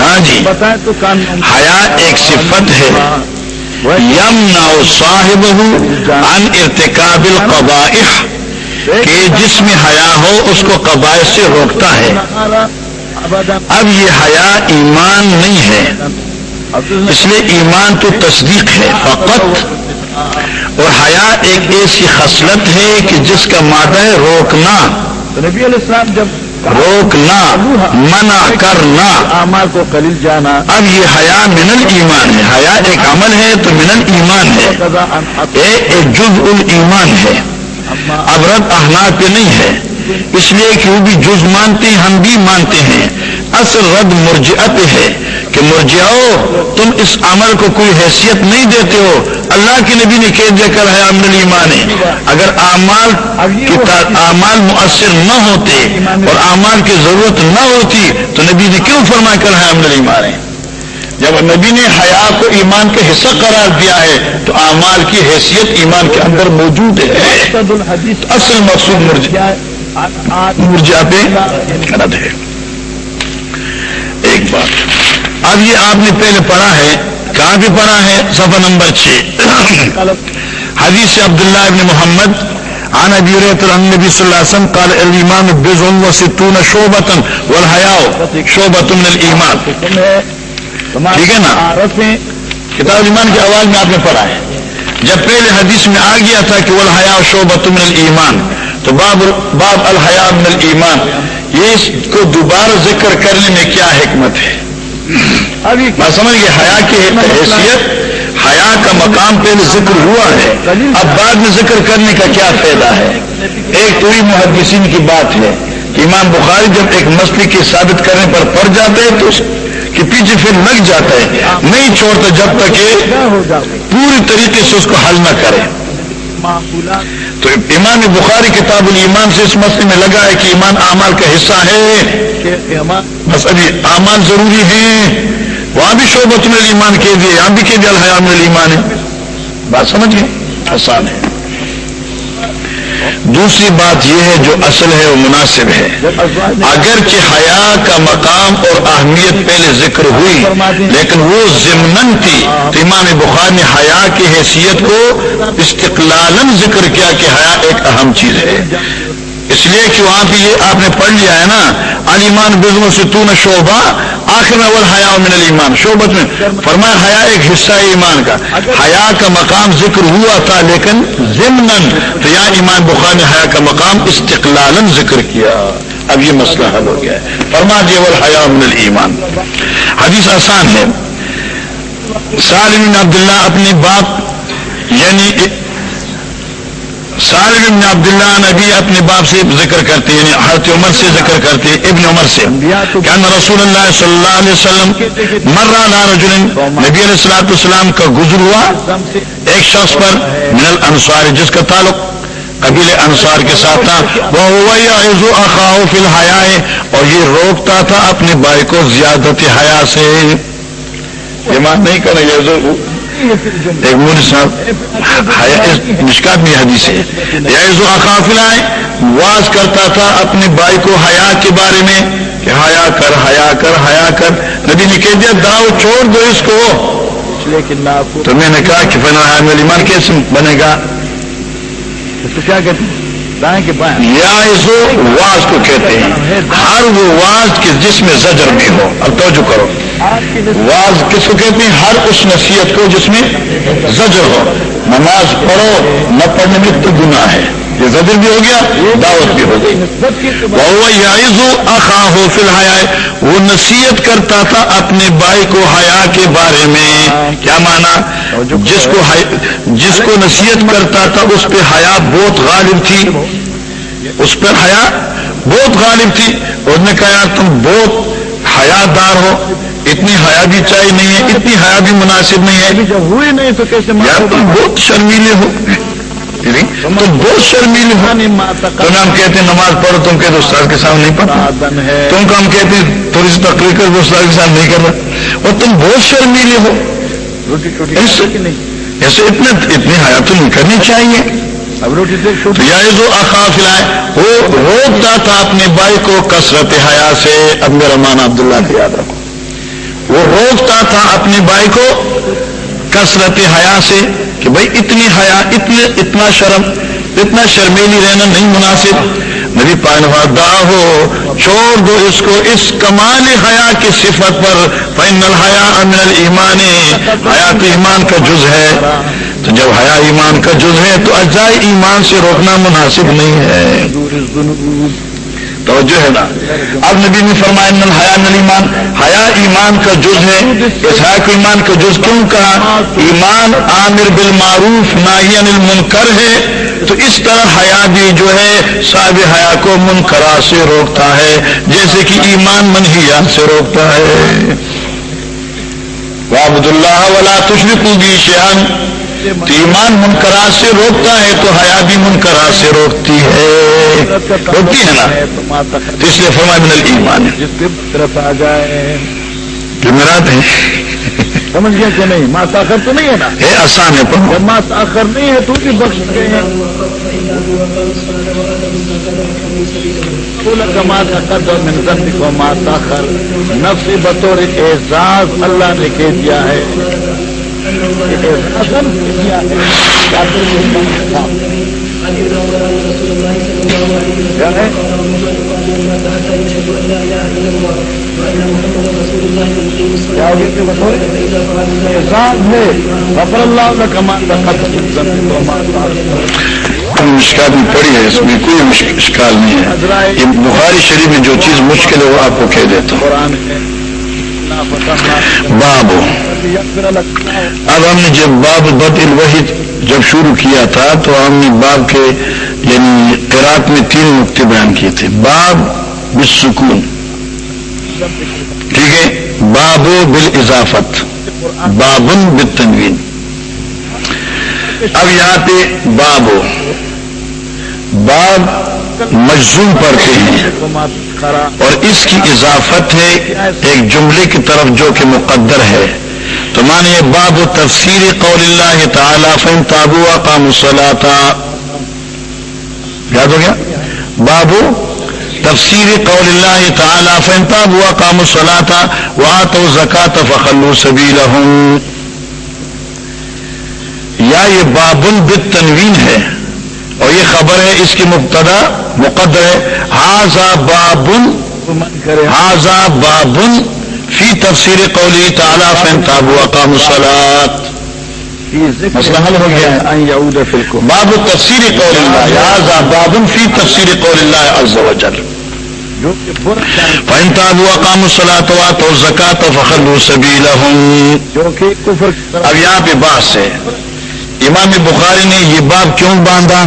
A: ہاں جی۔ حیا ایک صفت ہے۔ یم ناؤ صاحب ان ارتقاب القبائح۔ کہ جس میں حیا ہو اس کو قبائل سے روکتا ہے۔ اب یہ حیا ایمان نہیں ہے۔ اس لیے ایمان تو تصدیق ہے فقط۔ اور حیا ایک ایسی خصلت ہے کہ جس کا مادہ ہے روکنا۔
B: نبی علیہ السلام جب
A: روکنا، منع کرنا۔
B: اعمال کو قلیل جانا
A: اب یہ حیا من ایمان ہے۔ حیا ایک عمل ہے تو من ایمان ہے۔ ایک جز المان ہے۔ اب رد احناف پہ نہیں ہے۔ اس لیے کہ وہ بھی جز مانتے ہیں، ہم بھی مانتے ہیں۔ اصل رد مرجعت ہے کہ مرجعو تم اس عمل کو کوئی حیثیت نہیں دیتے ہو۔ اللہ کے نبی نے کہہ دیا کر ہے امن ایمان اگر اعمال اعمال مؤثر نہ ہوتے اور اعمال کی ضرورت نہ ہوتی تو نبی نے کیوں فرما کر ہے امن ایمان ہے؟ جب نبی نے حیا کو ایمان کا حصہ قرار دیا ہے تو اعمال کی حیثیت ایمان کے اندر موجود ہے۔ اصل مقصود مرجع مرجع پہ غلط ہے۔ ایک بات۔ اب یہ آپ نے پہلے پڑھا ہے کہاں بھی پڑھا ہے؟ صفحہ نمبر چھ۔ حدیث عبداللہ ابن محمد عن ابي هريره عن النبي صلى الله عليه وسلم قال الايمان بضع وستون شعبه والحياء شعبه من الايمان ٹھیک ہے نا؟ کتاب ایمان کی آواز میں آپ نے پڑھا ہے۔ جب پہلے حدیث میں آ گیا تھا کہ والحیاء شعبۃ من الایمان تو باب باب الحیاء من الایمان یہ اس کو دوبارہ ذکر کرنے میں کیا حکمت ہے؟ ابھی میں سمجھ گیا حیا کی حیثیت حیا کا مقام پہلے ذکر ہوا ہے اب بعد میں ذکر کرنے کا کیا فائدہ ہے؟ ایک پوری محدثین کی بات ہے امام بخاری جب ایک مسئلے کی ثابت کرنے پر پڑ جاتے ہیں تو اس کے پیچھے پھر لگ جاتا ہے۔ نہیں چھوڑتا جب تک کہ پوری طریقے سے اس کو حل نہ کرے۔ تو امام بخاری کتاب الایمان سے اس مسئلے میں لگا ہے کہ ایمان اعمال کا حصہ ہے۔ بس ابھی اعمال ضروری ہیں۔ وہاں بھی شعبت میں ایمان کہہ دیے یہاں بھی کہہ دیا الحیام ایمان ہے۔ بات سمجھ گئے؟ آسان ہے۔ دوسری بات یہ ہے جو اصل ہے وہ مناسب ہے۔ اگرچہ حیا کا مقام اور اہمیت پہلے ذکر ہوئی، لیکن وہ ضمن تھی تو امام بخار نے حیا کی حیثیت کو استقلالن ذکر کیا کہ حیا ایک اہم چیز ہے۔ اس لیے کہ وہاں پہ یہ آپ نے پڑھ لیا ہے نا علیمان بزم سے تو شعبہ آخر میں وہ حیا من المان شعبت میں۔ فرمایا حیا ایک حصہ ہے ایمان کا۔ حیا کا مقام ذکر ہوا تھا، لیکن ضمن تو یہاں ایمان بخار نے حیا کا مقام استقلالن ذکر کیا۔ اب یہ مسئلہ حل ہو گیا ہے۔ فرما دیا وہ حیا من المان حدیث آسان ہے۔ سالم عبداللہ اپنی باپ یعنی سالم ابن عبداللہ نبی اپنے باپ سے ذکر کرتے یعنی حضرت عمر سے ذکر کرتے ابن عمر سے۔ کیا رسول اللہ صلی اللہ علیہ وسلم مرہ رجل، نبی علیہ السلاۃ السلام کا گزر ہوا۔ ایک شخص پر من الانصار، جس کا تعلق قبیل انصار کے ساتھ تھا۔ وہ عزو اخاؤ فی الحیا اور یہ روکتا تھا اپنے بھائی کو زیادت حیا سے۔ یہ نہیں کریں ایک مول صاحب مشکات میں حدیث ہے۔ یا آئے واز کرتا تھا اپنے بھائی کو حیا کے بارے میں کہ حیا کر حیا کر حیا کر۔ نبی نے کہہ دیا داؤ چھوڑ دو اس کو۔ تو میں نے کہا کہ فنا ایمان کیسے بنے گا؟ کیا کہتے ہیں؟ یا اسو واز کو کہتے ہیں ہر وہ واز کے جس میں زجر بھی ہو۔ اب توجہ کرو۔ واز کس کو کہتے ہیں؟ ہر اس نصیحت کو جس میں زجر ہو۔ نماز پڑھو، نہ پڑھنے میں تو گناہ ہے۔ یہ زجر بھی ہو گیا، دعوت بھی ہو گئی۔ وہ اخا ہو فی الحیا وہ نصیحت کرتا تھا اپنے بھائی کو حیا کے بارے میں۔ کیا مانا؟ جس کو جس کو نصیحت کرتا تھا اس پہ حیا بہت غالب تھی۔ اس پر حیا بہت غالب تھی۔ اس نے کہا، یار تم بہت حیا دار ہو۔ اتنی حیا بھی چاہیے نہیں ہے اتنی حیا بھی مناسب نہیں ہے۔ جب ہوئی نہیں تو کیسے یار تم بہت شرمیلے ہو۔ تم بہت شرمیلے ہو۔ تو ہم کہتے ہیں نماز پڑھو تم کہتے استاد کے سامنے نہیں پڑھا تم کو ہم کہتے ہیں تھوڑی سی تقریر کر استاد کے سامنے نہیں کر رہا۔ اور تم بہت شرمیلے ہو۔ ایسے اتنے اتنی حیا تو نہیں کرنی چاہیے۔ یا جو اخاف لائے وہ روکتا تھا اپنے بھائی کو کثرت حیا سے اب میرا مان عبداللہ کو یاد رکھو۔ وہ روکتا تھا اپنے بھائی کو کثرت حیا سے کہ بھائی اتنی حیا، اتنے، اتنا شرم، اتنا شرمیلی رہنا نہیں مناسب۔ نبی پائنوا دا ہو چھوڑ دو اس کو۔ اس کمال حیا کی صفت پر فائن الحیا امن ایمان حیات ایمان کا جز ہے۔ تو جب حیا ایمان کا جز ہے، تو اجزائے ایمان سے روکنا مناسب نہیں ہے۔ توجہ ہے نا؟ اب نبی نے فرمایا نل حیا نل ایمان حیا ایمان کا جز ہے۔ اس حیا کو ایمان کا جز کیوں کہا؟ ایمان عامر بالمعروف، ناہی انل منکر ہے۔ تو اس طرح حیا بھی جو ہے، صاحب حیا کو منکرا سے روکتا ہے، جیسے کہ ایمان منہیا سے روکتا ہے۔ وابد اللہ ولا تشرکو بھی شیان تو ایمان منقرات سے روکتا ہے تو حیا بھی منقرات سے روکتی ہے۔ روکتی ہے نا؟ تو اس لیے فرما من ایمان
B: آ جائے
A: جمعرات ہے
B: سمجھ گیا کہ نہیں؟ ماں تاخر تو نہیں ہے نا؟
A: آسان ہے
B: جب ماں تاخر نہیں ہے تو بھی بخش گئے ہیں۔ ماں تاخر نفس بطور اعزاز اللہ نے کہہ دیا ہے۔
A: مشکل بھی پڑی ہے، اس میں کوئی مشکل نہیں ہے۔ یہ بخاری شریف میں جو چیز مشکل ہے، وہ آپ کو کہہ دیتا ہوں۔ باب۔ اب ہم نے جب باب بد الوحید جب شروع کیا تھا تو ہم نے باب کے یعنی قرآت میں تین نقطے بیان کیے تھے۔ باب بالسکون۔ ٹھیک ہے؟ بابو بال اضافت بابن بالتنوین۔ اب یہاں پہ بابو باب مجزوم پڑھتے ہیں۔ اور اس کی اضافت ہے ایک جملے کی طرف جو کہ مقدر ہے۔ تو مانیے باب تفسیر قول اللہ تعالی فن تابو کا مسلاتا یاد ہو گیا؟ بابو تفسیر قول اللہ تعالی فن تابو کا مسلاتا وہاں تو زکات فخلو سبھی یا یہ بابن بت تنوین ہے اور یہ خبر ہے اس کی مبتدا مقدر ہے۔ ہاضا بابن ہاضا بابن فی تفسیر قولی تعالیٰ فین تابو اقام الصلاۃ مسئلہ حل ہو گیا باب تفسیر قول اللہ. ہاضا بابن فی تفسیر قول اللہ عز و جل. فین تابو اقام الصلاۃ واتوا الزکات فخلوا سبیلهم اب یہاں پہ بات ہے امام بخاری نے یہ باب کیوں باندھا؟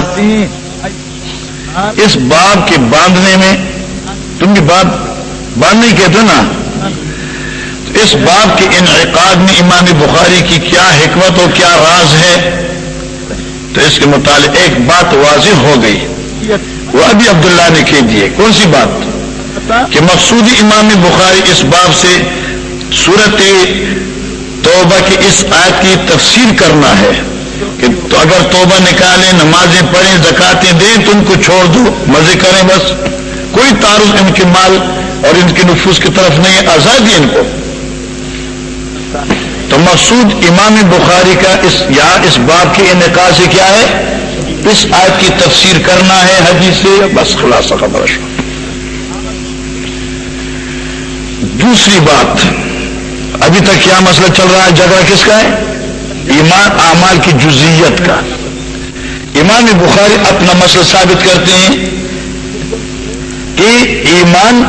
A: اس باب کے باندھنے میں تم بھی باب باندھ نہیں کہتے نا؟ اس باب کے انعقاد میں امام بخاری کی کیا حکمت اور کیا راز ہے؟ تو اس کے متعلق ایک بات واضح ہو گئی۔ وہ ابھی عبداللہ نے کہہ دی کون سی بات؟ کہ مقصود امام بخاری اس باب سے صورت توبہ کی اس آیت کی تفسیر کرنا ہے کہ تو اگر توبہ نکالیں، نمازیں پڑھیں، زکاتیں دیں تم کو چھوڑ دو۔ مزے کریں بس۔ کوئی تعارف ان کے مال اور ان کے نفوس کی طرف نہیں، آزادی ان کو۔ تو مقصود امام بخاری کا اس یا اس بات کے انعقاد سے کیا ہے؟ اس آیت کی تفسیر کرنا ہے حدیث سے، بس خلاصہ خبر دوسری بات، ابھی تک کیا مسئلہ چل رہا ہے؟ جگہ کس کا ہے؟ ایمان، اعمال کی جزیت کا۔ امام بخاری اپنا مسئلہ ثابت کرتے ہیں کہ ایمان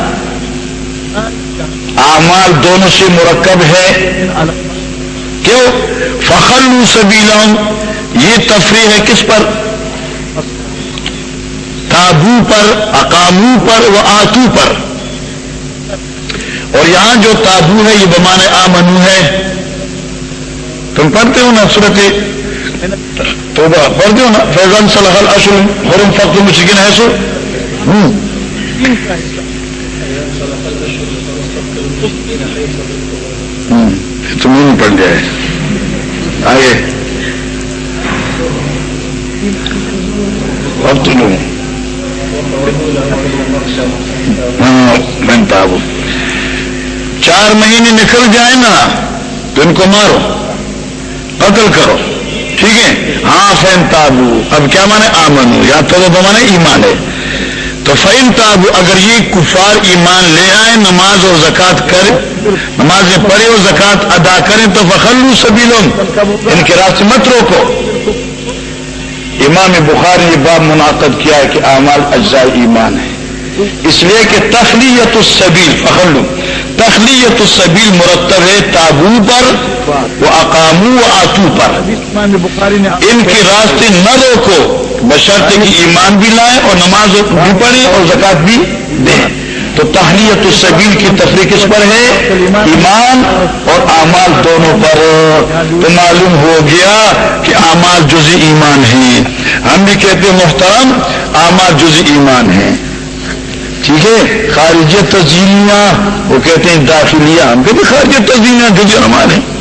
A: اعمال دونوں سے مرکب ہے۔ کیوں؟ فخر سبیلوں یہ تفریح ہے کس پر؟ تابو پر اقامو پر و آتو پر۔ اور یہاں جو تابو ہے، یہ بمانے آمنو ہے۔ تم پڑھتے ہو نا صورت تو پڑھتے ہو نا؟ فیضان صلاح اصل حرم فخر مشکن ہے سو؟ ہاں، تم نہیں پڑھ جائے آئے اب تو لوگ ہاں چار مہینے نکل جائے نا، تو ان کو مارو۔ قتل کرو۔ ٹھیک ہے؟ ہاں فین تابو۔ اب کیا مانے؟ آمن یا تو وہ مانے ایمان ہے۔ تو فین تابو اگر یہ کفار ایمان لے آئے، نماز اور زکات کرے نمازیں پڑھے اور زکات ادا کریں، تو فخلو سبھی لوگ ان کے راستے مت روکو۔ امام بخاری یہ باب منعقد کیا ہے کہ اعمال اجزاء ایمان ہے اس لیے کہ تخلیت السبیل فخلو تخلیت السبیل مرتب ہے تابو پر وہ اقامو و آتو پر۔ ان کے راستے نہ روکو۔ بشرط کی ایمان بھی لائیں اور نماز بھی پڑھیں اور زکات بھی دیں۔ تو تحلیت السبیل کی تفریح کس پر ہے؟ ایمان اور اعمال دونوں پر۔ تو معلوم ہو گیا کہ اعمال جزی ایمان ہیں۔ ہم بھی کہتے ہیں محترم، اعمال جزی ایمان ہیں۔ ٹھیک ہے؟ خارج تزینیاں وہ کہتے ہیں داخلیہ۔ ہم کہتے ہیں خارج تزینیاں جو ہمارے